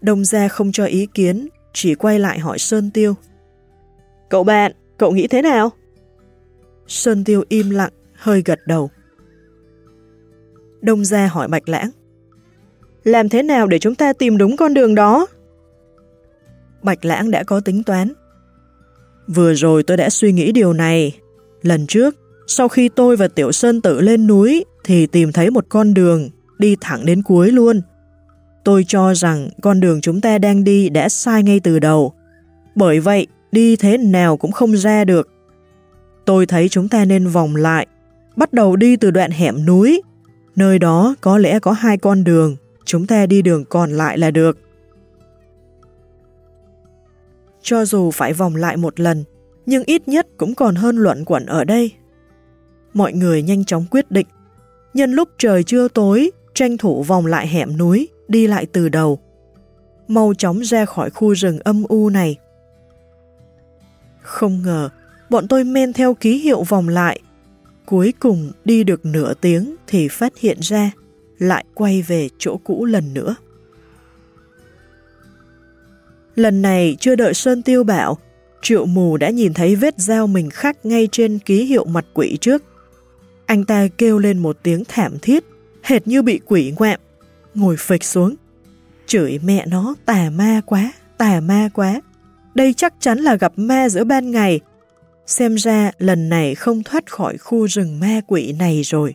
Đông gia không cho ý kiến, chỉ quay lại hỏi Sơn Tiêu. Cậu bạn, cậu nghĩ thế nào? Sơn Tiêu im lặng, hơi gật đầu. Đông gia hỏi Bạch Lãng. Làm thế nào để chúng ta tìm đúng con đường đó? Bạch Lãng đã có tính toán. Vừa rồi tôi đã suy nghĩ điều này. Lần trước, sau khi tôi và Tiểu Sơn tự lên núi thì tìm thấy một con đường đi thẳng đến cuối luôn. Tôi cho rằng con đường chúng ta đang đi đã sai ngay từ đầu. Bởi vậy, đi thế nào cũng không ra được. Tôi thấy chúng ta nên vòng lại, bắt đầu đi từ đoạn hẻm núi. Nơi đó có lẽ có hai con đường, chúng ta đi đường còn lại là được. Cho dù phải vòng lại một lần, nhưng ít nhất cũng còn hơn luận quẩn ở đây. Mọi người nhanh chóng quyết định. Nhân lúc trời chưa tối, tranh thủ vòng lại hẻm núi, đi lại từ đầu. Mau chóng ra khỏi khu rừng âm u này. Không ngờ, bọn tôi men theo ký hiệu vòng lại. Cuối cùng đi được nửa tiếng thì phát hiện ra, lại quay về chỗ cũ lần nữa. Lần này chưa đợi Sơn Tiêu bảo, triệu mù đã nhìn thấy vết dao mình khắc ngay trên ký hiệu mặt quỷ trước. Anh ta kêu lên một tiếng thảm thiết, hệt như bị quỷ ngoạm, ngồi phịch xuống. Chửi mẹ nó tà ma quá, tà ma quá. Đây chắc chắn là gặp ma giữa ban ngày. Xem ra lần này không thoát khỏi khu rừng ma quỷ này rồi.